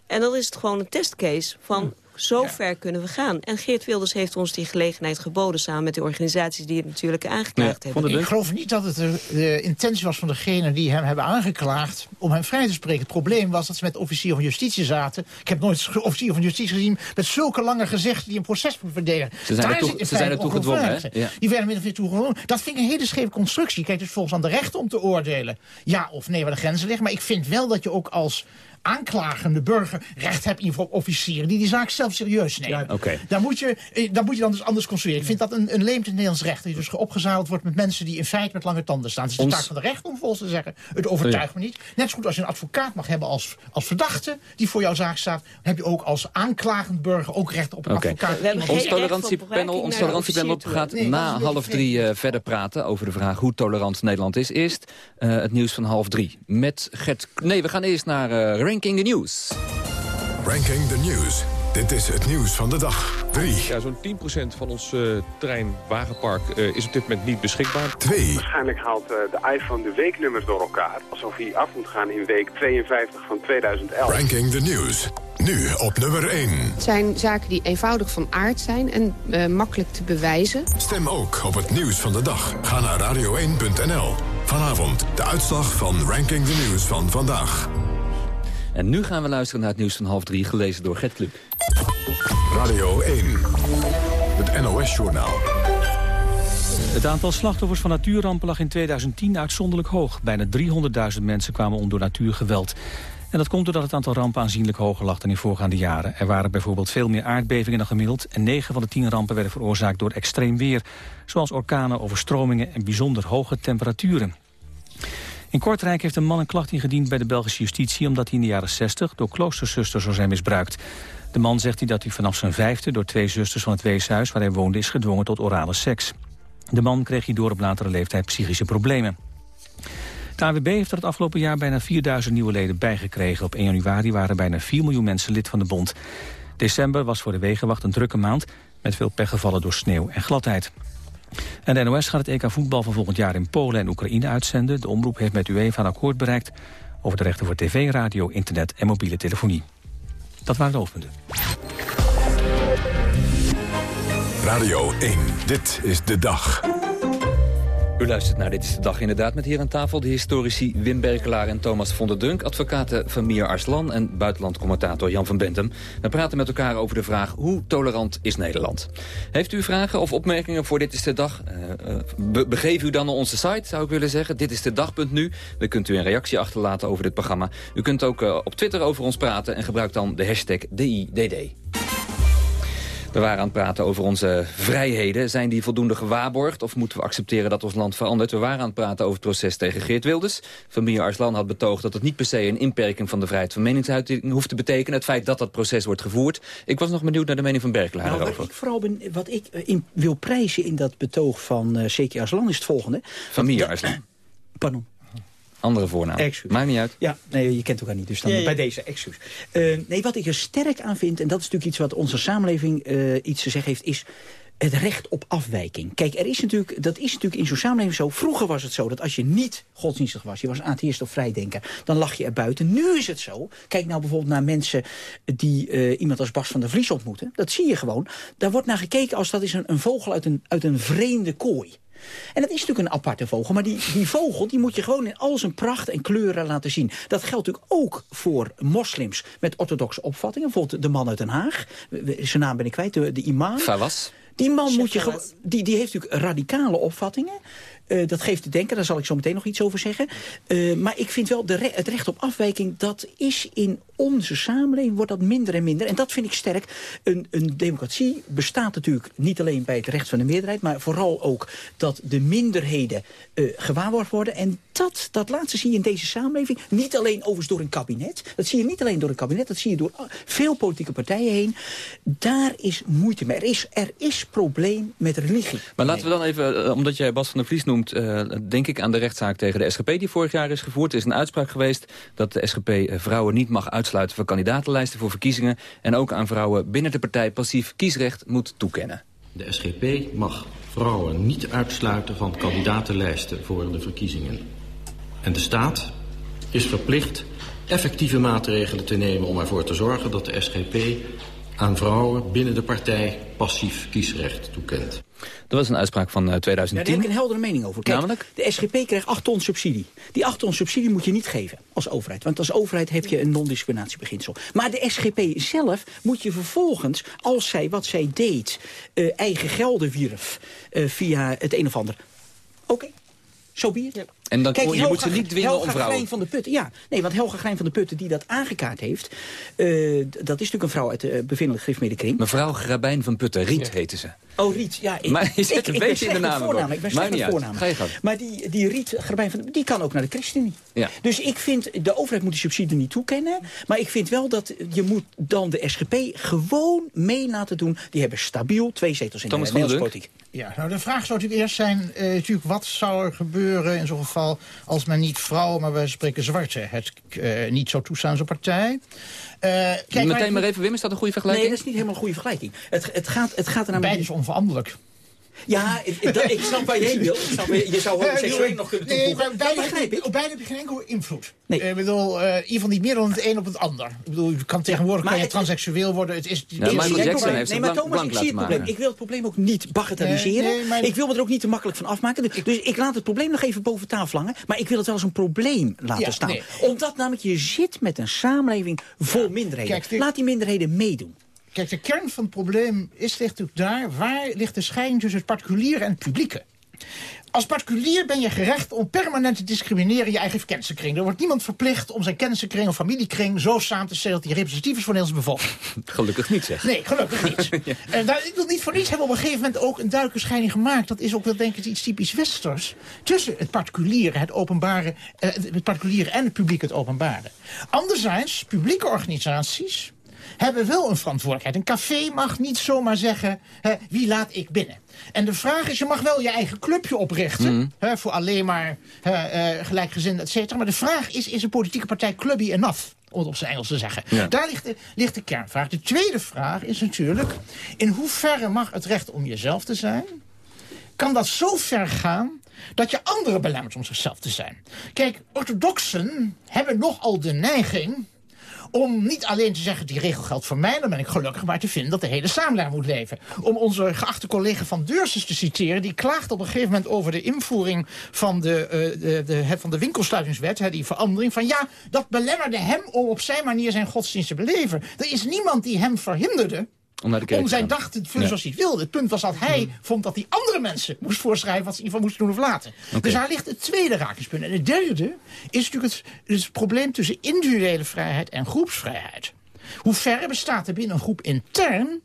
En dan is het gewoon een testcase van zo ver kunnen we gaan. En Geert Wilders heeft ons die gelegenheid geboden... samen met de organisaties die het natuurlijk aangeklaagd hebben. Ik geloof niet dat het de intentie was van degene die hem hebben aangeklaagd... om hem vrij te spreken. Het probleem was dat ze met officier van justitie zaten. Ik heb nooit een officier van justitie gezien... met zulke lange gezichten die een proces moeten verdedigen. Ze zijn, er, toe, ze zijn er toe gedwongen, hè? Ja. Die werden min of meer. Dat vind ik een hele scheve constructie. Kijk, dus volgens aan de rechter om te oordelen... ja of nee waar de grenzen liggen. Maar ik vind wel dat je ook als aanklagende burger recht hebt in voor officieren die die zaak zelf serieus nemen. Ja, okay. daar, moet je, eh, daar moet je dan dus anders construeren. Ik vind dat een, een leemte in het Nederlands recht. Dat je dus opgezadeld wordt met mensen die in feite met lange tanden staan. Het is de taak van de rechter om volgens te zeggen, het overtuigt me niet. Net zo goed als je een advocaat mag hebben als, als verdachte die voor jouw zaak staat, heb je ook als aanklagend burger ook recht op een okay. advocaat. Ons tolerantiepanel, ons tolerantiepanel gaat nee, na half drie uh, verder praten over de vraag hoe tolerant Nederland is. Eerst uh, het nieuws van half drie. Met Gert... Nee, we gaan eerst naar uh, Ranking the News. Ranking the News. Dit is het nieuws van de dag. 3. Ja, zo'n 10% van ons uh, terreinwagenpark uh, is op dit moment niet beschikbaar. 2. Waarschijnlijk haalt uh, de iPhone de weeknummers door elkaar. Alsof hij af moet gaan in week 52 van 2011. Ranking the News. Nu op nummer 1. Het zijn zaken die eenvoudig van aard zijn en uh, makkelijk te bewijzen. Stem ook op het nieuws van de dag. Ga naar radio1.nl. Vanavond de uitslag van Ranking the News van vandaag. En nu gaan we luisteren naar het nieuws van half drie, gelezen door Gert Kluk. Radio 1, het NOS-journaal. Het aantal slachtoffers van natuurrampen lag in 2010 uitzonderlijk hoog. Bijna 300.000 mensen kwamen om door natuurgeweld. En dat komt doordat het aantal rampen aanzienlijk hoger lag dan in voorgaande jaren. Er waren bijvoorbeeld veel meer aardbevingen dan gemiddeld... en 9 van de 10 rampen werden veroorzaakt door extreem weer... zoals orkanen, overstromingen en bijzonder hoge temperaturen. In Kortrijk heeft een man een klacht ingediend bij de Belgische justitie... omdat hij in de jaren 60 door kloosterzusters zou zijn misbruikt. De man zegt hij dat hij vanaf zijn vijfde door twee zusters van het weeshuis... waar hij woonde is gedwongen tot orale seks. De man kreeg hierdoor op latere leeftijd psychische problemen. De AWB heeft er het afgelopen jaar bijna 4000 nieuwe leden bijgekregen. Op 1 januari waren bijna 4 miljoen mensen lid van de bond. December was voor de Wegenwacht een drukke maand... met veel pechgevallen door sneeuw en gladheid. En de NOS gaat het EK voetbal van volgend jaar in Polen en Oekraïne uitzenden. De omroep heeft met UEFA een akkoord bereikt over de rechten voor tv, radio, internet en mobiele telefonie. Dat waren de hoofdpunten. Radio 1, dit is de dag. U luistert naar Dit is de Dag inderdaad met hier aan tafel... de historici Wim Berkelaar en Thomas von der Dunk... advocaten van Mir Arslan en buitenlandcommentator Jan van Bentem. We praten met elkaar over de vraag hoe tolerant is Nederland. Heeft u vragen of opmerkingen voor Dit is de Dag? Uh, be begeef u dan naar onze site, zou ik willen zeggen. Dit is de dag.nu. Dan kunt u een reactie achterlaten over dit programma. U kunt ook uh, op Twitter over ons praten... en gebruik dan de hashtag DIDD. We waren aan het praten over onze vrijheden. Zijn die voldoende gewaarborgd of moeten we accepteren dat ons land verandert? We waren aan het praten over het proces tegen Geert Wilders. Familie Arslan had betoogd dat het niet per se een inperking van de vrijheid van meningsuiting hoeft te betekenen. Het feit dat dat proces wordt gevoerd. Ik was nog benieuwd naar de mening van Berkelaar nou, daarover. Wat ik vooral ben, wat ik in, wil prijzen in dat betoog van uh, Seki Arslan is het volgende. Familie Arslan. Pardon. Andere voornaam. Excuus. Maakt niet uit. Ja, nee, je kent elkaar niet, dus dan bij deze excuus. Uh, nee, wat ik er sterk aan vind, en dat is natuurlijk iets wat onze samenleving uh, iets te zeggen heeft, is het recht op afwijking. Kijk, er is natuurlijk, dat is natuurlijk in zo'n samenleving zo. Vroeger was het zo dat als je niet godsdienstig was... je was atheïst of vrijdenker, dan lag je er buiten. Nu is het zo. Kijk nou bijvoorbeeld naar mensen die uh, iemand als Bas van der Vlies ontmoeten. Dat zie je gewoon. Daar wordt naar gekeken als dat is een, een vogel uit een, uit een vreemde kooi. En dat is natuurlijk een aparte vogel. Maar die, die vogel die moet je gewoon in al zijn pracht en kleuren laten zien. Dat geldt natuurlijk ook voor moslims met orthodoxe opvattingen. Bijvoorbeeld de man uit Den Haag. Zijn naam ben ik kwijt. De, de imam. Fawaz. Die man moet je die, die heeft natuurlijk radicale opvattingen. Uh, dat geeft te denken, daar zal ik zo meteen nog iets over zeggen. Uh, maar ik vind wel, de het recht op afwijking... dat is in onze samenleving, wordt dat minder en minder. En dat vind ik sterk. Een, een democratie bestaat natuurlijk niet alleen bij het recht van de meerderheid... maar vooral ook dat de minderheden uh, gewaarborgd worden. En dat, dat laatste zie je in deze samenleving. Niet alleen overigens door een kabinet. Dat zie je niet alleen door een kabinet. Dat zie je door veel politieke partijen heen. Daar is moeite mee. Er is, er is probleem met religie. Maar laten we dan even, omdat jij Bas van der Vlies Uh, denk ik aan de rechtszaak tegen de SGP die vorig jaar is gevoerd. Er is een uitspraak geweest dat de SGP vrouwen niet mag uitsluiten... van kandidatenlijsten voor verkiezingen. En ook aan vrouwen binnen de partij passief kiesrecht moet toekennen. De SGP mag vrouwen niet uitsluiten van kandidatenlijsten voor de verkiezingen. En de staat is verplicht effectieve maatregelen te nemen om ervoor te zorgen dat de SGP aan vrouwen binnen de partij passief kiesrecht toekent. Dat was een uitspraak van 2010. Ja, daar heb ik een heldere mening over. Kijk, Namelijk? De SGP krijgt 8 ton subsidie. Die 8 ton subsidie moet je niet geven als overheid. Want als overheid heb je een non-discriminatiebeginsel. Maar de SGP zelf moet je vervolgens, als zij wat zij deed... Uh, eigen gelden wierf uh, via het een of ander... Oké, zo so ja. En dan Kijk, je moet ze niet dwingen Helga om vrouwen. Grein van de Putten, ja. Nee, want Helga Grein van de Putten die dat aangekaart heeft... Uh, dat is natuurlijk een vrouw uit de uh, bevindelijke gifmiddenkring. Mevrouw Grabijn van Putten, Riet ja. heette ze. Oh, Riet, ja. Ik, maar je ik, een ik beetje in de naam. Voornaam, ik ben slecht met voornaam. Ga je gang. Maar die, die Riet Grabijn van die kan ook naar de ChristenUnie. Ja. Dus ik vind, de overheid moet die subsidie niet toekennen. Maar ik vind wel dat je moet dan de SGP gewoon mee laten doen. Die hebben stabiel twee zetels in Thomas de Nederlandse politiek. Ja, nou de vraag zou natuurlijk eerst zijn, uh, natuurlijk, wat zou er gebeuren in zo'n geval als men niet vrouwen, maar wij spreken zwarte, het uh, niet zo toestaan zo'n partij. Uh, kijk, Meteen maar, maar even, Wim, is dat een goede vergelijking? Nee, dat is niet helemaal een goede vergelijking. Het, het, gaat, het gaat er namelijk... Beide is onveranderlijk. Ja, ik, dat, ik snap waar je heen wil. Snap, je zou homoseksueel nog kunnen toevoegen. Nee, maar beide, begrijp ik. Op beide heb je geen enkele invloed. Nee. Ik bedoel, uh, in ieder geval niet meer dan het een op het ander. Ik bedoel, je kan tegenwoordig kan je transseksueel worden. Het is, ja, Michael Jackson heeft nee, maar Thomas, ik zie het probleem. Ik wil het probleem ook niet bagatelliseren. Nee, nee, maar... Ik wil me er ook niet te makkelijk van afmaken. Dus, ik laat het probleem nog even boven tafel hangen. Maar ik wil het wel als een probleem laten ja, staan. Nee. Omdat namelijk je zit met een samenleving vol minderheden. Kijk, Laat die minderheden meedoen. Kijk, de kern van het probleem is ligt natuurlijk daar... waar ligt de scheiding tussen het particuliere en het publieke? Als particulier ben je gerecht om permanent te discrimineren in je eigen kennissenkring. Er wordt niemand verplicht om zijn kennissenkring of familiekring zo samen te stellen dat hij representatief is voor de Nederlandse bevolking. Gelukkig niet, zeg. Nee, gelukkig niet. ja. en daar, ik wil niet voor niets hebben op een gegeven moment ook een duidelijke scheiding gemaakt. Dat is ook wel denk ik iets typisch westers. Tussen het particuliere, het openbare, eh, het particuliere en het publiek, het openbare. Anderzijds, publieke organisaties hebben wel een verantwoordelijkheid. Een café mag niet zomaar zeggen, hè, wie laat ik binnen? En de vraag is, je mag wel je eigen clubje oprichten... Mm. Hè, voor alleen maar hè, uh, gelijkgezinden, et cetera. Maar de vraag is, is een politieke partij clubby enough? om het op zijn Engels te zeggen. Ja. Daar ligt de, ligt de kernvraag. De tweede vraag is natuurlijk... in hoeverre mag het recht om jezelf te zijn... kan dat zo ver gaan dat je anderen belemmert om zichzelf te zijn. Kijk, orthodoxen hebben nogal de neiging om niet alleen te zeggen, die regel geldt voor mij, dan ben ik gelukkig, maar te vinden dat de hele samenleving moet leven. Om onze geachte collega van Deurses te citeren, die klaagt op een gegeven moment over de invoering van de, uh, de, de, van de winkelsluitingswet, hè, die verandering, van ja, dat belemmerde hem om op zijn manier zijn godsdienst te beleven. Er is niemand die hem verhinderde om, om zijn dag te vullen zoals hij het wilde. Het punt was dat hij vond dat hij andere mensen moest voorschrijven... wat ze in ieder geval moesten doen of laten. Okay. Dus daar ligt het tweede raakingspunt. En het derde is natuurlijk het, het probleem tussen individuele vrijheid en groepsvrijheid. Hoe ver bestaat er binnen een groep intern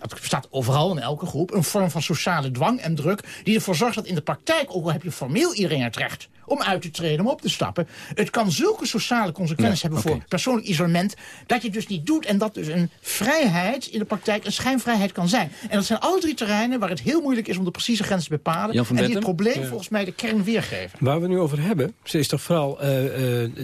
dat bestaat overal in elke groep, een vorm van sociale dwang en druk... die ervoor zorgt dat in de praktijk, ook al heb je formeel iedereen het recht... om uit te treden, om op te stappen... het kan zulke sociale consequenties ja, hebben okay. voor persoonlijk isolement... dat je het dus niet doet en dat dus een vrijheid in de praktijk een schijnvrijheid kan zijn. En dat zijn alle drie terreinen waar het heel moeilijk is om de precieze grens te bepalen... en die het probleem ja. volgens mij de kern weergeven. Waar we nu over hebben, is toch vooral uh, uh,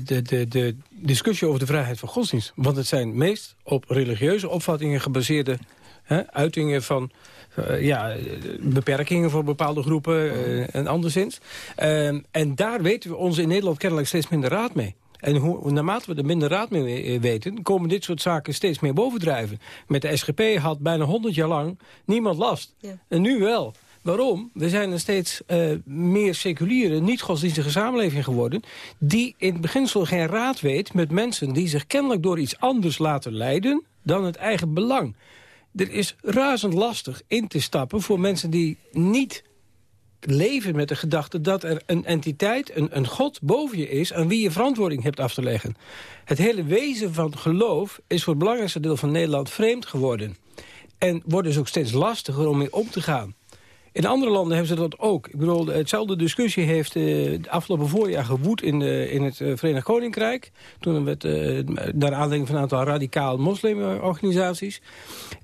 de, de, de discussie over de vrijheid van godsdienst. Want het zijn meest op religieuze opvattingen gebaseerde Hè, uitingen van uh, ja, beperkingen voor bepaalde groepen uh, en anderszins. Uh, en daar weten we ons in Nederland kennelijk steeds minder raad mee. En hoe, naarmate we er minder raad mee weten... komen dit soort zaken steeds meer bovendrijven. Met de SGP had bijna 100 jaar lang niemand last. Ja. En nu wel. Waarom? We zijn een steeds uh, meer seculiere, niet-godsdienstige samenleving geworden... die in het beginsel geen raad weet met mensen... die zich kennelijk door iets anders laten leiden dan het eigen belang er is razend lastig in te stappen voor mensen die niet leven met de gedachte dat er een entiteit, een, een God boven je is... aan wie je verantwoording hebt af te leggen. Het hele wezen van geloof is voor het belangrijkste deel van Nederland vreemd geworden. En wordt dus ook steeds lastiger om mee om te gaan. In andere landen hebben ze dat ook. Ik bedoel, hetzelfde discussie heeft het afgelopen voorjaar gewoed in, de, in het uh, Verenigd Koninkrijk. Toen werd naar aanleiding van een aantal radicaal moslimorganisaties.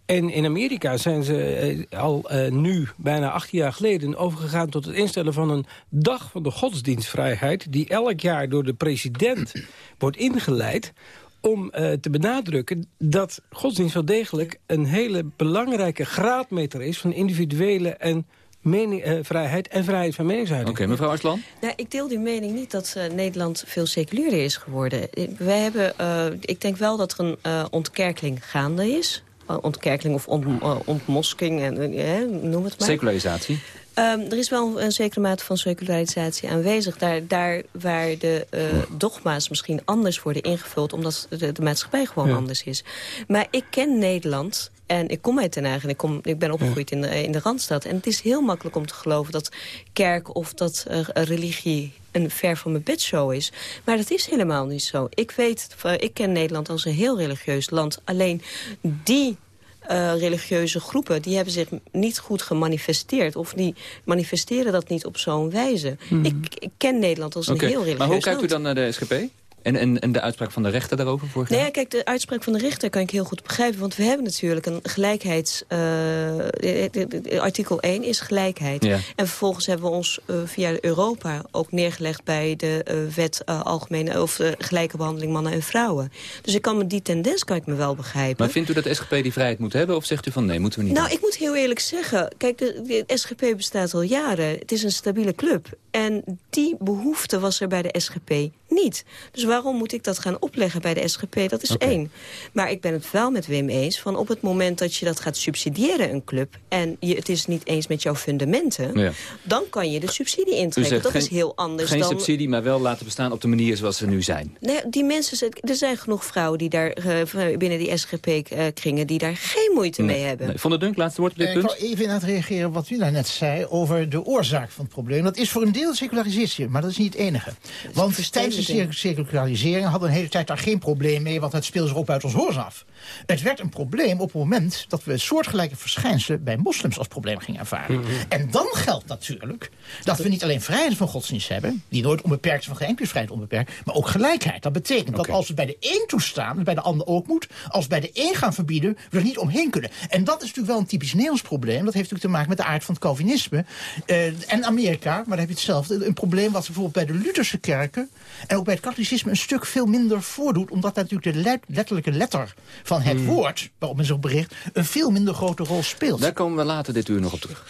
En in Amerika zijn ze al nu, bijna acht jaar geleden... overgegaan tot het instellen van een dag van de godsdienstvrijheid... die elk jaar door de president wordt ingeleid om te benadrukken dat godsdienst wel degelijk... een hele belangrijke graadmeter is van individuele en mening, uh, vrijheid en vrijheid van meningsuiting. Oké, mevrouw Arslan? Nou, ik deel die mening niet dat uh, Nederland veel seculierder is geworden. Wij hebben, uh, ik denk wel dat er een ontkerkeling gaande is. ontkerkeling of ont, ontmosking, en, noem het maar. Secularisatie? Um, er is wel een zekere mate van secularisatie aanwezig. Daar, daar waar de uh, dogma's misschien anders worden ingevuld... omdat de, de maatschappij gewoon ja. anders is. Maar ik ken Nederland en ik kom uit Den Haag en ik, kom, ik ben opgegroeid in, de, in de Randstad. En het is heel makkelijk om te geloven dat kerk of dat uh, religie een ver van mijn bedshow is. Maar dat is helemaal niet zo. Ik weet, ik ken Nederland als een heel religieus land. Alleen die uh, religieuze groepen... die hebben zich niet goed gemanifesteerd. Of die manifesteren dat niet op zo'n wijze. Mm. Ik, ik, ken Nederland als okay. een heel religieus land. Maar hoe kijkt u dan naar de SGP? En, en, en de uitspraak van de rechter daarover vorig jaar? Nee, kijk, de uitspraak van de rechter kan ik heel goed begrijpen. Want we hebben natuurlijk een gelijkheids... Uh, artikel 1 is gelijkheid. Ja. En vervolgens hebben we ons uh, via Europa ook neergelegd... bij de uh, wet algemene of gelijke behandeling mannen en vrouwen. Dus ik kan me die tendens kan ik me wel begrijpen. Maar vindt u dat de SGP die vrijheid moet hebben? Of zegt u van nee, moeten we niet Nou, ik moet heel eerlijk zeggen. Kijk, de, de SGP bestaat al jaren. Het is een stabiele club. En die behoefte was er bij de SGP niet. Dus waarom moet ik dat gaan opleggen bij de SGP? Dat is okay. één. Maar ik ben het wel met Wim eens... van op het moment dat je dat gaat subsidiëren, een club... en je, het is niet eens met jouw fundamenten... Ja. dan kan je de subsidie intrekken. Dat geen, is heel anders geen dan... Geen subsidie, maar wel laten bestaan op de manier zoals ze nu zijn. Nee, die mensen, er zijn genoeg vrouwen die daar uh, binnen die SGP-kringen... Uh, die daar geen moeite nee. mee hebben. Nee. Van der Dunk, laatste woord op dit uh, punt. Ik wil even aan het reageren wat u nou net zei... over de oorzaak van het probleem. Dat is voor een deel secularisatie, maar dat is niet het enige. Want tijdens de hadden we een hele tijd daar geen probleem mee... want het speelde zich op uit ons hoors af. Het werd een probleem op het moment dat we soortgelijke verschijnselen... bij moslims als probleem gingen ervaren. Mm -hmm. En dan geldt natuurlijk dat we niet alleen vrijheid van godsdienst hebben... die nooit onbeperkt is van geen enkele vrijheid onbeperkt... maar ook gelijkheid. Dat betekent okay. dat als we bij de een toestaan, het bij de ander ook moet... als we bij de een gaan verbieden, we er niet omheen kunnen. En dat is natuurlijk wel een typisch Nederlands probleem. Dat heeft natuurlijk te maken met de aard van het Calvinisme. Uh, en Amerika, maar daar heb je hetzelfde. Een probleem wat bijvoorbeeld bij de Lutherse kerken... en ook bij het katholicisme een stuk veel minder voordoet... omdat natuurlijk de let letterlijke letter van het hmm. woord... waarop men zich bericht, een veel minder grote rol speelt. Daar komen we later dit uur nog op terug.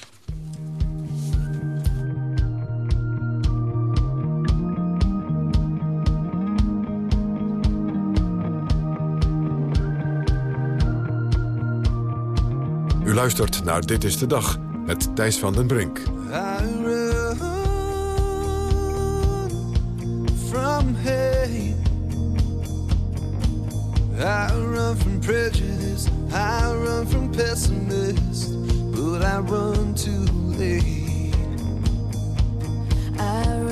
U luistert naar Dit is de Dag met Thijs van den Brink. From hate. I run from prejudice, I run from pessimists, but I run too late. I run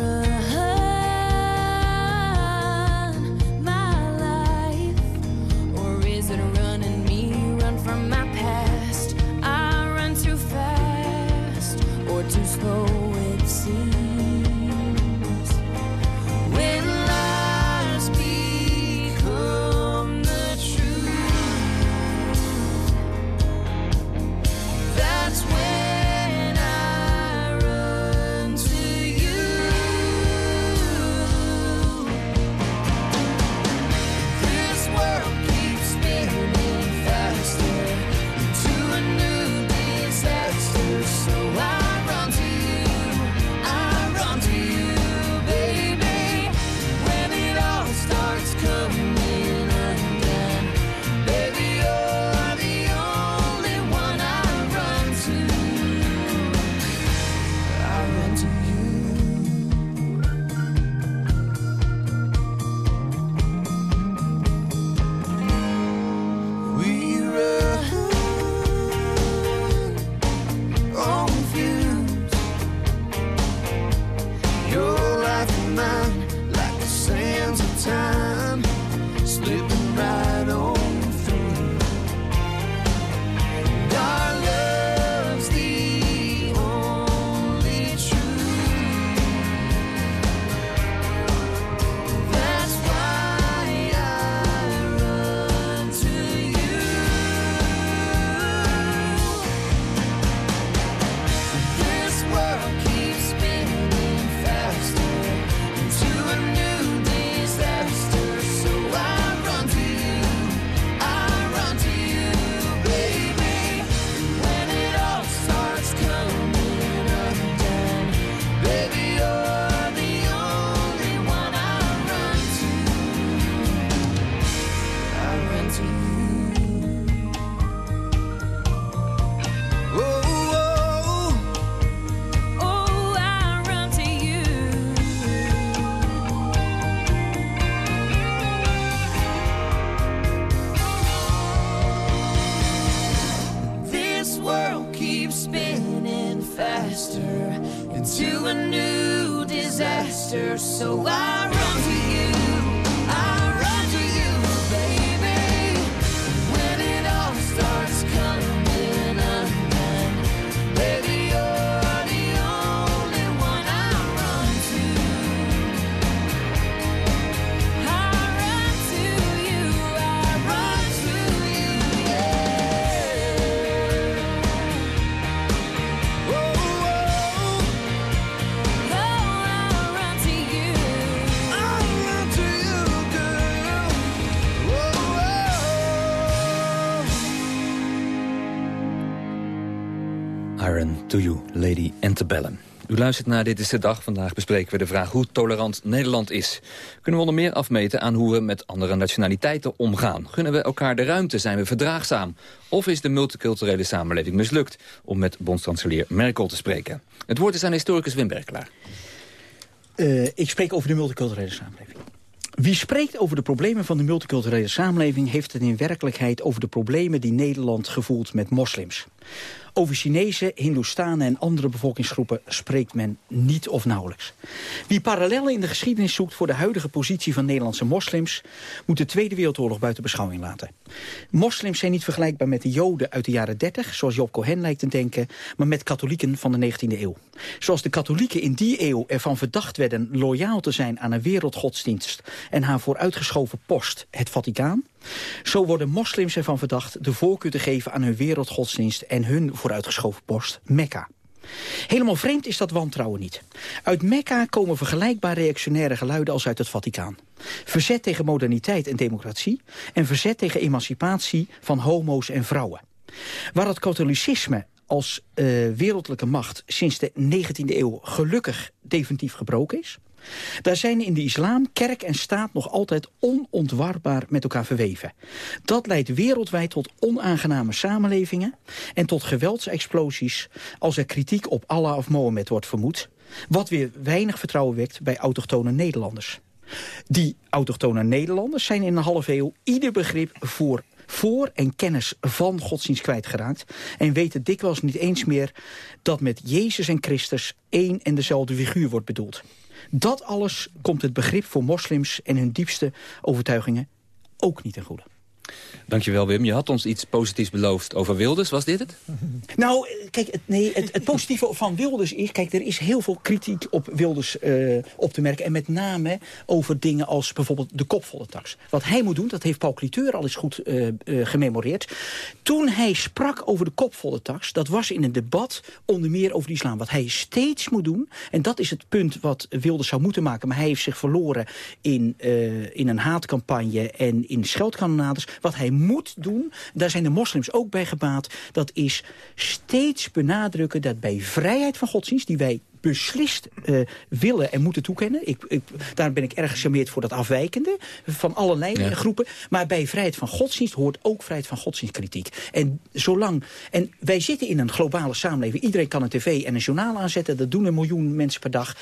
Antebellum. U luistert naar Dit is de Dag. Vandaag bespreken we de vraag hoe tolerant Nederland is. Kunnen we onder meer afmeten aan hoe we met andere nationaliteiten omgaan? Gunnen we elkaar de ruimte? Zijn we verdraagzaam? Of is de multiculturele samenleving mislukt? Om met bondskanselier Merkel te spreken. Het woord is aan historicus Wim Berkelaar. Eh, ik spreek over de multiculturele samenleving. Wie spreekt over de problemen van de multiculturele samenleving... heeft het in werkelijkheid over de problemen die Nederland gevoelt met moslims. Over Chinezen, Hindoestanen en andere bevolkingsgroepen spreekt men niet of nauwelijks. Wie parallellen in de geschiedenis zoekt voor de huidige positie van Nederlandse moslims... moet de Tweede Wereldoorlog buiten beschouwing laten. Moslims zijn niet vergelijkbaar met de Joden uit de jaren 30... zoals Job Cohen lijkt te denken, maar met katholieken van de 19e eeuw. Zoals de katholieken in die eeuw ervan verdacht werden... loyaal te zijn aan een wereldgodsdienst en haar vooruitgeschoven post, het Vaticaan... Zo worden moslims ervan verdacht de voorkeur te geven aan hun wereldgodsdienst en hun vooruitgeschoven post, Mekka. Helemaal vreemd is dat wantrouwen niet. Uit Mekka komen vergelijkbaar reactionaire geluiden als uit het Vaticaan. Verzet tegen moderniteit en democratie en verzet tegen emancipatie van homo's en vrouwen. Waar het katholicisme als eh, wereldlijke macht sinds de 19e eeuw gelukkig definitief gebroken is... Daar zijn in de islam kerk en staat nog altijd onontwarbaar met elkaar verweven. Dat leidt wereldwijd tot onaangename samenlevingen... en tot geweldsexplosies als er kritiek op Allah of Mohammed wordt vermoed... wat weer weinig vertrouwen wekt bij autochtone Nederlanders. Die autochtone Nederlanders zijn in een halve eeuw ieder begrip voor voor en kennis van godsdienst kwijtgeraakt... en weten dikwijls niet eens meer dat met Jezus en Christus één en dezelfde figuur wordt bedoeld. Dat alles komt het begrip voor moslims en hun diepste overtuigingen ook niet ten goede. Dankjewel Wim. Je had ons iets positiefs beloofd over Wilders. Was dit het? Nou, kijk, het, nee, het, het positieve van Wilders is... Kijk, er is heel veel kritiek op Wilders eh, op te merken. En met name over dingen als bijvoorbeeld de kopvolle tax. Wat hij moet doen, dat heeft Paul Cliteur al eens goed eh, eh, gememoreerd. Toen hij sprak over de kopvolle tax... dat was in een debat onder meer over de islam. Wat hij steeds moet doen, en dat is het punt wat Wilders zou moeten maken... maar hij heeft zich verloren in, in een haatcampagne en in scheldkanonades. Wat hij moet doen, daar zijn de moslims ook bij gebaat... dat is steeds benadrukken dat bij vrijheid van godsdienst... die wij beslist eh, willen en moeten toekennen. Ik, ik, daar ben ik erg gecharmeerd voor dat afwijkende van allerlei Ja. groepen. Maar bij vrijheid van godsdienst hoort ook vrijheid van godsdienstkritiek. En zolang... En wij zitten in een globale samenleving. Iedereen kan een tv en een journaal aanzetten. Dat doen een miljoen mensen per dag.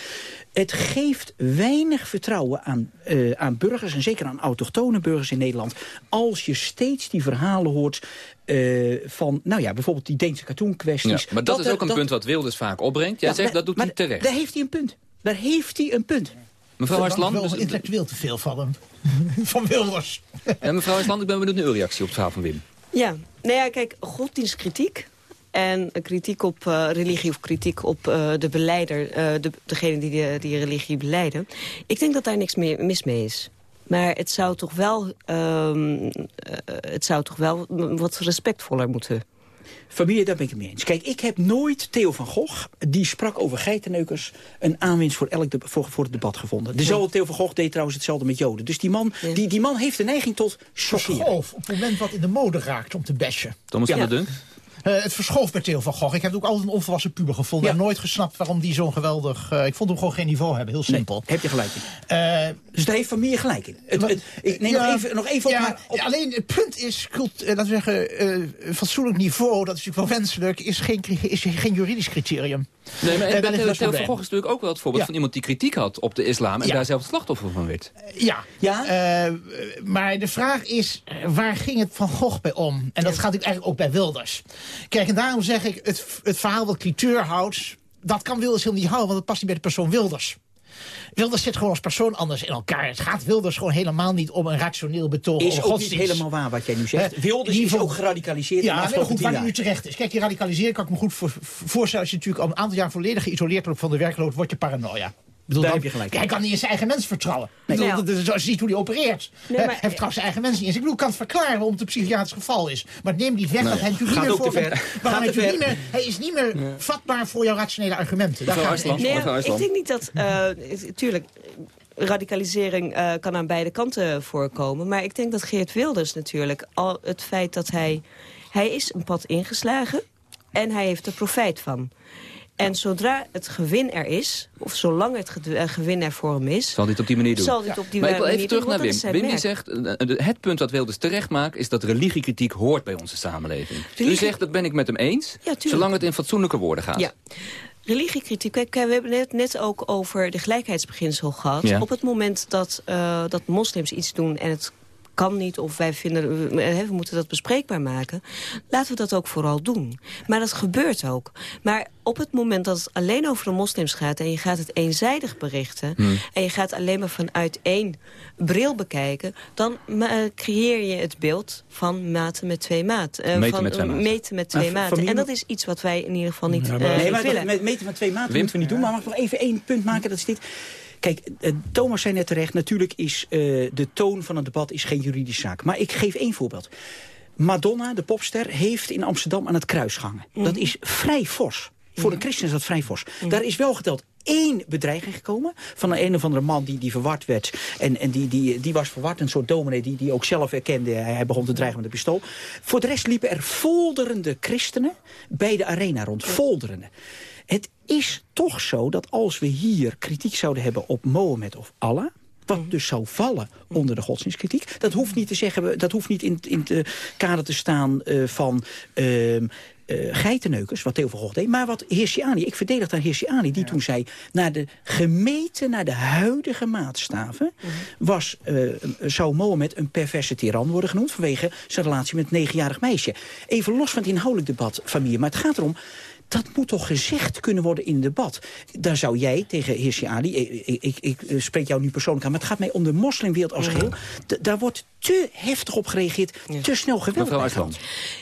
Het geeft weinig vertrouwen aan, eh, aan burgers... en zeker aan autochtone burgers in Nederland... als je steeds die verhalen hoort eh, van... nou ja, bijvoorbeeld die Deense cartoon-kwesties. Ja, maar dat, is er- ook een punt wat Wilders vaak opbrengt. Jij Ja, zegt maar- dat doet hij maar terecht. Daar heeft hij een punt. Daar heeft hij een punt. Mevrouw Arslan, wel dus- intellectueel te veel van hem. van Wilders. Ja, mevrouw Arslan, ik ben benieuwd naar uw reactie op het verhaal van Wim. Ja, nou ja, kijk, godsdienstkritiek en kritiek op eh, religie of kritiek op eh, de beleider, eh, de, degene die de, die religie beleiden. Ik denk dat daar niks meer mis mee is. Maar het zou toch wel, ehm, eh, het zou toch wel wat respectvoller moeten. Familie, daar ben ik het mee eens. Kijk, ik heb nooit Theo van Gogh, die sprak over geitenneukers... een aanwinst voor, elk de, voor, voor het debat gevonden. Dezelfde Theo van Gogh deed trouwens hetzelfde met Joden. Dus die man, die, die man heeft de neiging tot chockeren. Op het moment wat in de mode raakt om te bashen. Thomas van Ja. der Dunk? Eh, het verschoof met Theo van Gogh. Ik heb ook altijd een onvolwassen puber gevonden. En nooit gesnapt waarom die zo'n geweldig... eh, ik vond hem gewoon geen niveau hebben. Heel simpel. heb je gelijk in. dus daar heeft familie gelijk in. Het, Maar- het- ik neem Ja, nog even, nog even op, ja, maar op- ja, alleen het punt is, cult, eh, laten we zeggen, eh, fatsoenlijk niveau, dat is natuurlijk wel wenselijk, is geen, is geen juridisch criterium. Nee, maar Eh, en Theo van. Gogh is natuurlijk ook wel het voorbeeld Ja. van iemand die kritiek had op de islam... en Ja. daar zelf het slachtoffer van werd. Ja, eh, maar de vraag is, eh, waar ging het Van Gogh bij om? En dat gaat natuurlijk eigenlijk ook bij Wilders. Kijk, en daarom zeg ik, het, het verhaal wat Cliteur houdt... dat kan Wilders helemaal niet houden, want het past niet bij de persoon Wilders. Wilders zit gewoon als persoon anders in elkaar. Het gaat Wilders gewoon helemaal niet om een rationeel betoog Is ook niet helemaal waar wat jij nu zegt. Wilders is ook geradicaliseerd Ja, maar goed, waar hij nu terecht is. Kijk, die radicalisering kan ik me goed voor, voorstellen... als je natuurlijk al een aantal jaar volledig geïsoleerd wordt van de werkloosheid... word je paranoia. Ik bedoel, Daar dan- heb je gelijk. Hij kan niet in zijn eigen mensen vertrouwen. Nee. Ik bedoel, Nou. dat is- Als je ziet hoe hij opereert. Nee, maar- hij vertrouwt zijn eigen mensen niet eens. Ik bedoel, ik kan het verklaren waarom het een psychiatrisch geval is. Maar neem die weg Nou dat hij natuurlijk niet meer voor... ver. waarom Gaat hij, te natuurlijk ver. niet meer, hij is niet meer vatbaar voor jouw rationele argumenten. Daar gaat het even Nee, ik denk niet dat... eh tuurlijk, radicalisering eh, kan aan beide kanten voorkomen. Maar ik denk dat Geert Wilders natuurlijk... al het feit dat hij... Hij is een pad ingeslagen en hij heeft er profijt van. En zodra het gewin er is, of zolang het eh, gewin er voor hem is... Zal het op die manier doen? Zal het op die maar ik wil manier even terug doen, naar Wim. Wim die zegt, eh, het punt dat Wilders terecht maakt... is dat religiekritiek hoort bij onze samenleving. U Religie- zegt, dat ben ik met hem eens, tuurlijk. zolang het in fatsoenlijke woorden gaat. Ja. Religiekritiek, kijk, we hebben het net ook over de gelijkheidsbeginsel gehad. Ja. Op het moment dat, eh, dat moslims iets doen en het kan niet... of wij vinden, we, hè, we moeten dat bespreekbaar maken... laten we dat ook vooral doen. Maar dat gebeurt ook. Maar op het moment dat het alleen over de moslims gaat... en je gaat het eenzijdig berichten... Hmm. en je gaat alleen maar vanuit één bril bekijken... dan eh, creëer je het beeld van maten met twee maat. eh, Meten van, met twee maten. meten met twee maten. familie- En dat is iets wat wij in ieder geval niet eh, nee, maar willen. dat, met meten van twee maten Wim? moeten we niet doen. Maar mag ik nog even één punt maken? Dat is dit. Kijk, eh, Thomas zei net terecht, natuurlijk is eh, de toon van het debat is geen juridische zaak. Maar ik geef één voorbeeld. Madonna, de popster, heeft in Amsterdam aan het kruis gehangen. Dat is vrij fors. Voor een christen is dat vrij fors. Daar is wel geteld één bedreiging gekomen... van een, een of andere man die, die verward werd. En, en die, die, die was verward, een soort dominee die, die ook zelf erkende... hij hij begon te dreigen met een pistool. Voor de rest liepen er folderende christenen bij de arena rond. Folderende. Het is toch zo dat als we hier kritiek zouden hebben op Mohammed of Allah... wat dus zou vallen onder de godsdienstkritiek... dat hoeft niet te zeggen, dat hoeft niet in, in het kader te staan eh, van... eh, geitenneukers, wat Theo van Gogh deed, maar wat Hirsiani, ik verdedig daar Hirsiani, die toen zei, naar de gemeten, naar de huidige maatstaven, was, eh, zou Mohammed een perverse tiran worden genoemd, vanwege zijn relatie met een negenjarig meisje. Even los van het inhoudelijk debat, familie, maar het gaat erom, dat moet toch gezegd kunnen worden in een debat. Daar zou jij tegen Hirsi Ali, ik, ik, eh, spreek jou nu persoonlijk aan... maar het gaat mij om de moslimwereld als geheel. Daar wordt te heftig op gereageerd, te snel geweld gehad.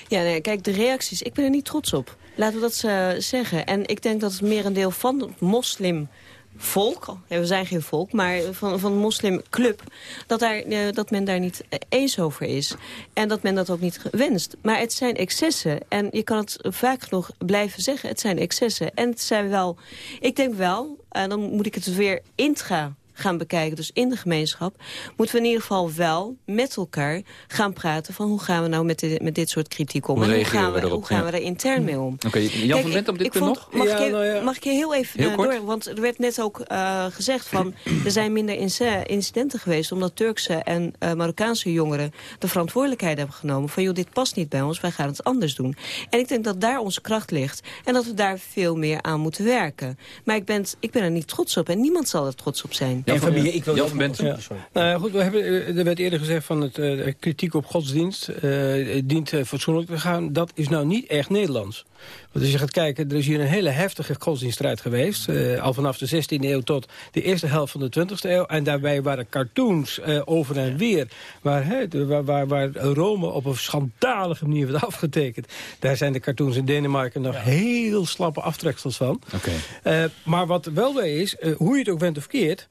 Ja, nee, kijk, de reacties, ik ben er niet trots op. Laten we dat eh, zeggen. En ik denk dat het merendeel van het moslim volk, we zijn geen volk, maar van, van moslimclub, dat, daar, eh, dat men daar niet eh, eens over is. En dat men dat ook niet wenst. Maar het zijn excessen. En je kan het vaak genoeg blijven zeggen, het zijn excessen. En het zijn wel, ik denk wel, en dan moet ik het weer intra gaan bekijken, dus in de gemeenschap... moeten we in ieder geval wel met elkaar gaan praten... van hoe gaan we nou met, dit- met dit soort kritiek om? Hoe en hoe gaan we hoe gaan Ja. we daar intern mee om? Oké, Jan Kijk, van Bent op dit ik punt vond- nog? Mag, ik, Ja, nou ja. mag ik je heel even Heel door? Want er werd net ook eh, gezegd van... er zijn minder inc- incidenten geweest... omdat Turkse en eh, Marokkaanse jongeren de verantwoordelijkheid hebben genomen... van joh, dit past niet bij ons, wij gaan het anders doen. En ik denk dat daar onze kracht ligt. En dat we daar veel meer aan moeten werken. Maar ik ben, ik ben er niet trots op. En niemand zal er trots op zijn. Jan van- familie, ik wil Jan van. Sorry. Nou ja, goed, we hebben, eh, er werd eerder gezegd van het eh, kritiek op godsdienst eh, dient eh, fatsoenlijk te gaan. Dat is nou niet echt Nederlands. Want als je gaat kijken, er is hier een hele heftige godsdienststrijd geweest. eh, al vanaf de 16e eeuw tot de eerste helft van de 20e eeuw. En daarbij waren cartoons eh, over en weer. Waar, waar, waar, waar Rome op een schandalige manier werd afgetekend. Daar zijn de cartoons in Denemarken nog heel slappe aftreksels van. Oké. Eh, maar wat wel bij is, eh, hoe je het ook bent of keert...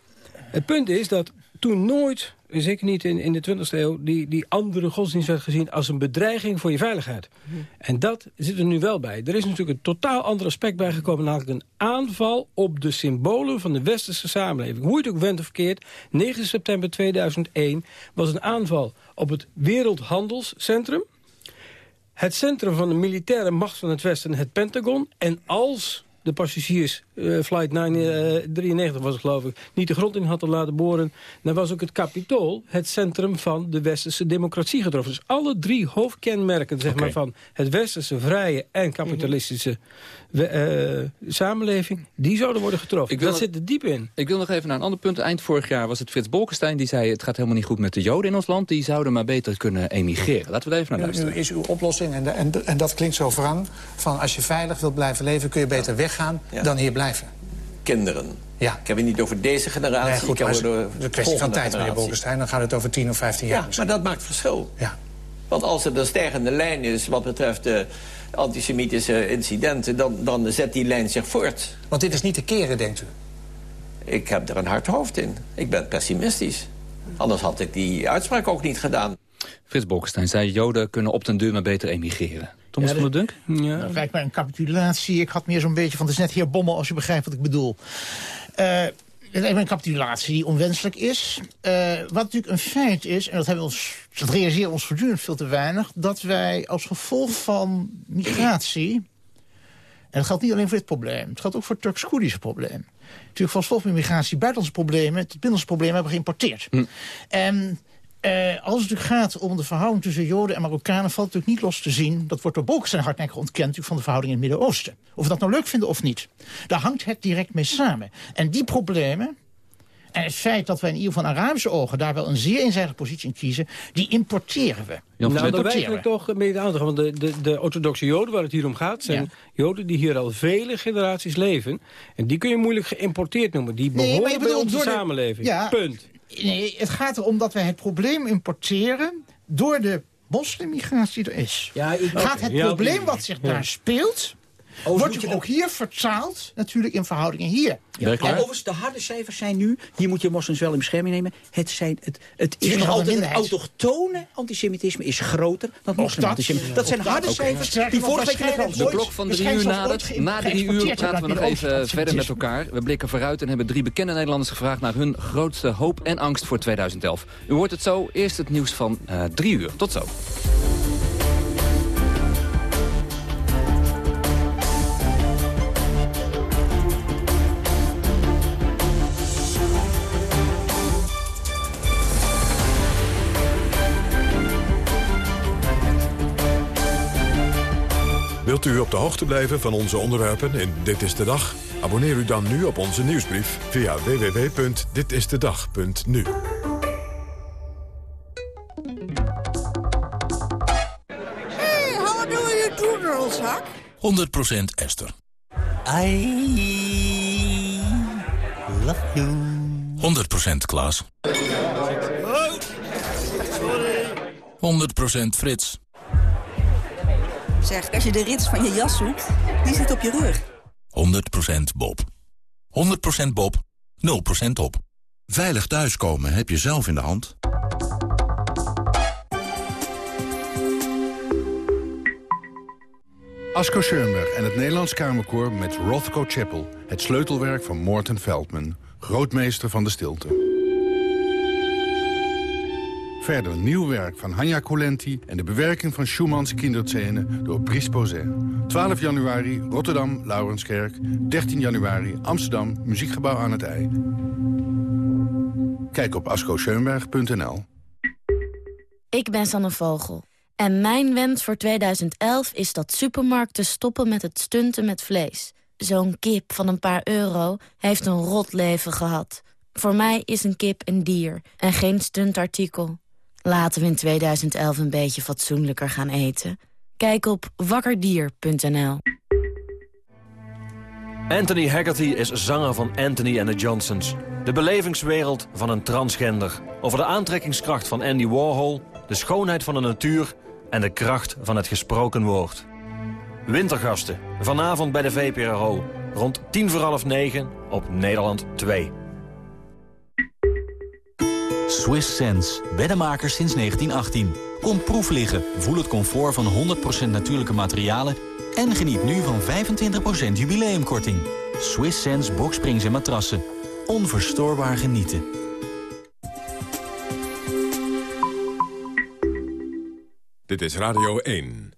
Het punt is dat toen nooit, zeker niet in, in de 20e eeuw... Die, die andere godsdienst werd gezien als een bedreiging voor je veiligheid. En dat zit er nu wel bij. Er is natuurlijk een totaal ander aspect bijgekomen... namelijk een aanval op de symbolen van de westerse samenleving. Hoe je het ook went of keert, 9 september 2001 was een aanval op het Wereldhandelscentrum het centrum van de militaire macht van het Westen, het Pentagon. En als de passagiers, eh, flight 993 was het geloof ik, niet de grond in hadden laten boren. Dan was ook het Capitool het centrum van de westerse democratie getroffen. Dus alle drie hoofdkenmerken zeg maar, van het westerse vrije en kapitalistische eh, samenleving, die zouden worden getroffen. Ik wil dat nog- zit er diep in. Ik wil nog even naar een ander punt. Eind vorig jaar was het Frits Bolkestein die zei... het gaat helemaal niet goed met de Joden in ons land. Die zouden maar beter kunnen emigreren. Laten we er even naar Nu, nu luisteren. is uw oplossing, en, en, en dat klinkt zo wrang... van als je veilig wilt blijven leven, kun je beter weggaan dan hier blijven. Kinderen. Ja. Ik heb het niet over deze generatie. Nee, goed, ik heb over een kwestie van tijd, meneer. Bolkestein. Dan gaat het over 10 of 15 jaar Ja, misschien. maar dat maakt verschil. Ja. Want als er een stijgende lijn is wat betreft de antisemitische incidenten... Dan, dan zet die lijn zich voort. Want dit is niet te keren, denkt u? Ik heb er een hard hoofd in. Ik ben pessimistisch. Anders had ik die uitspraak ook niet gedaan. Frits Bolkestein zei... Joden kunnen op den deur maar beter emigreren. Thomas Ja, van der Dunk? Ja. Dat lijkt mij een capitulatie. Ik had meer zo'n beetje van, het is net heer Bommel, als je begrijpt wat ik bedoel. Eh, het mij een capitulatie die onwenselijk is. Eh, wat natuurlijk een feit is, en dat, hebben we ons, dat realiseren ons voortdurend veel te weinig... dat wij als gevolg van migratie... en dat geldt niet alleen voor dit probleem, het geldt ook voor het Turks-Koerdische probleem... natuurlijk als gevolg van migratie buitenlandse problemen... het binnenlandse probleem hebben geïmporteerd. En eh, als het gaat om de verhouding tussen Joden en Marokkanen... valt het natuurlijk niet los te zien, dat wordt door Bolkestein hardnekkig ontkend... van de verhouding in het Midden-Oosten. Of we dat nou leuk vinden of niet. Daar hangt het direct mee samen. En die problemen... En het feit dat wij in ieder geval van Arabische ogen... daar wel een zeer eenzijdige positie in kiezen... die importeren we. Nou, weiger ik toch een beetje aan te gaan. Want de, de, de orthodoxe joden waar het hier om gaat... zijn joden die hier al vele generaties leven. En die kun je moeilijk geïmporteerd noemen. Die Nee, behoren je bij onze de- samenleving. Ja. Punt. Nee, het gaat erom dat wij het probleem importeren... door de moslimmigratie die er is. gaat het probleem wat zich daar speelt... wordt je ook hier vertaald natuurlijk in verhoudingen hier. Ja, overigens, de harde cijfers zijn nu... hier moet je moslims wel in bescherming nemen. Het, zijn, het, het is nog altijd het autochtone antisemitisme is groter dan dat, moslimantisemitisme. Dat, zijn harde dat. cijfers die vorige week de klok van drie uur nadert. Na drie uur praten we nog even verder met elkaar. We blikken vooruit en hebben drie bekende Nederlanders gevraagd... naar hun grootste hoop en angst voor 2011. U hoort het zo. Eerst het nieuws van eh, drie uur. Tot zo. Wilt u op de hoogte blijven van onze onderwerpen in Dit is de Dag? Abonneer u dan nu op onze nieuwsbrief via www.ditistedag.nu. Hey, how do you do, girls, Huck? 100% Esther. I love you. 100% Klaas. 100% Frits. Zeg, als je de rits van je jas zoekt, die zit op je rug. 100% Bob. 100% Bob. 0% op. Veilig thuiskomen heb je zelf in de hand. Asko Schoenberg en het Nederlands Kamerkoor met Rothko Chapel... het sleutelwerk van Morten Veldman, grootmeester van de stilte. Verder nieuw werk van Hanya Colenti en de bewerking van Schumanns kinderscène door Brice Posay. 12 januari Rotterdam, Laurenskerk. 13 januari Amsterdam, Muziekgebouw aan het IJ. Kijk op ascoscheunberg.nl. Ik ben Sanne Vogel. En mijn wens voor 2011 is dat supermarkten stoppen met het stunten met vlees. Zo'n kip van een paar euro heeft een rot leven gehad. Voor mij is een kip een dier en geen stuntartikel. Laten we in 2011 een beetje fatsoenlijker gaan eten. Kijk op wakkerdier.nl. Anthony Haggerty is zanger van Anthony and the Johnsons. De belevingswereld van een transgender. Over de aantrekkingskracht van Andy Warhol, de schoonheid van de natuur... en de kracht van het gesproken woord. Wintergasten, vanavond bij de VPRO. Rond tien voor half negen op Nederland 2. Swiss Sense, beddenmakers sinds 1918. Kom proef liggen, voel het comfort van 100% natuurlijke materialen... en geniet nu van 25% jubileumkorting. Swiss Sense boksprings en matrassen. Onverstoorbaar genieten. Dit is Radio 1.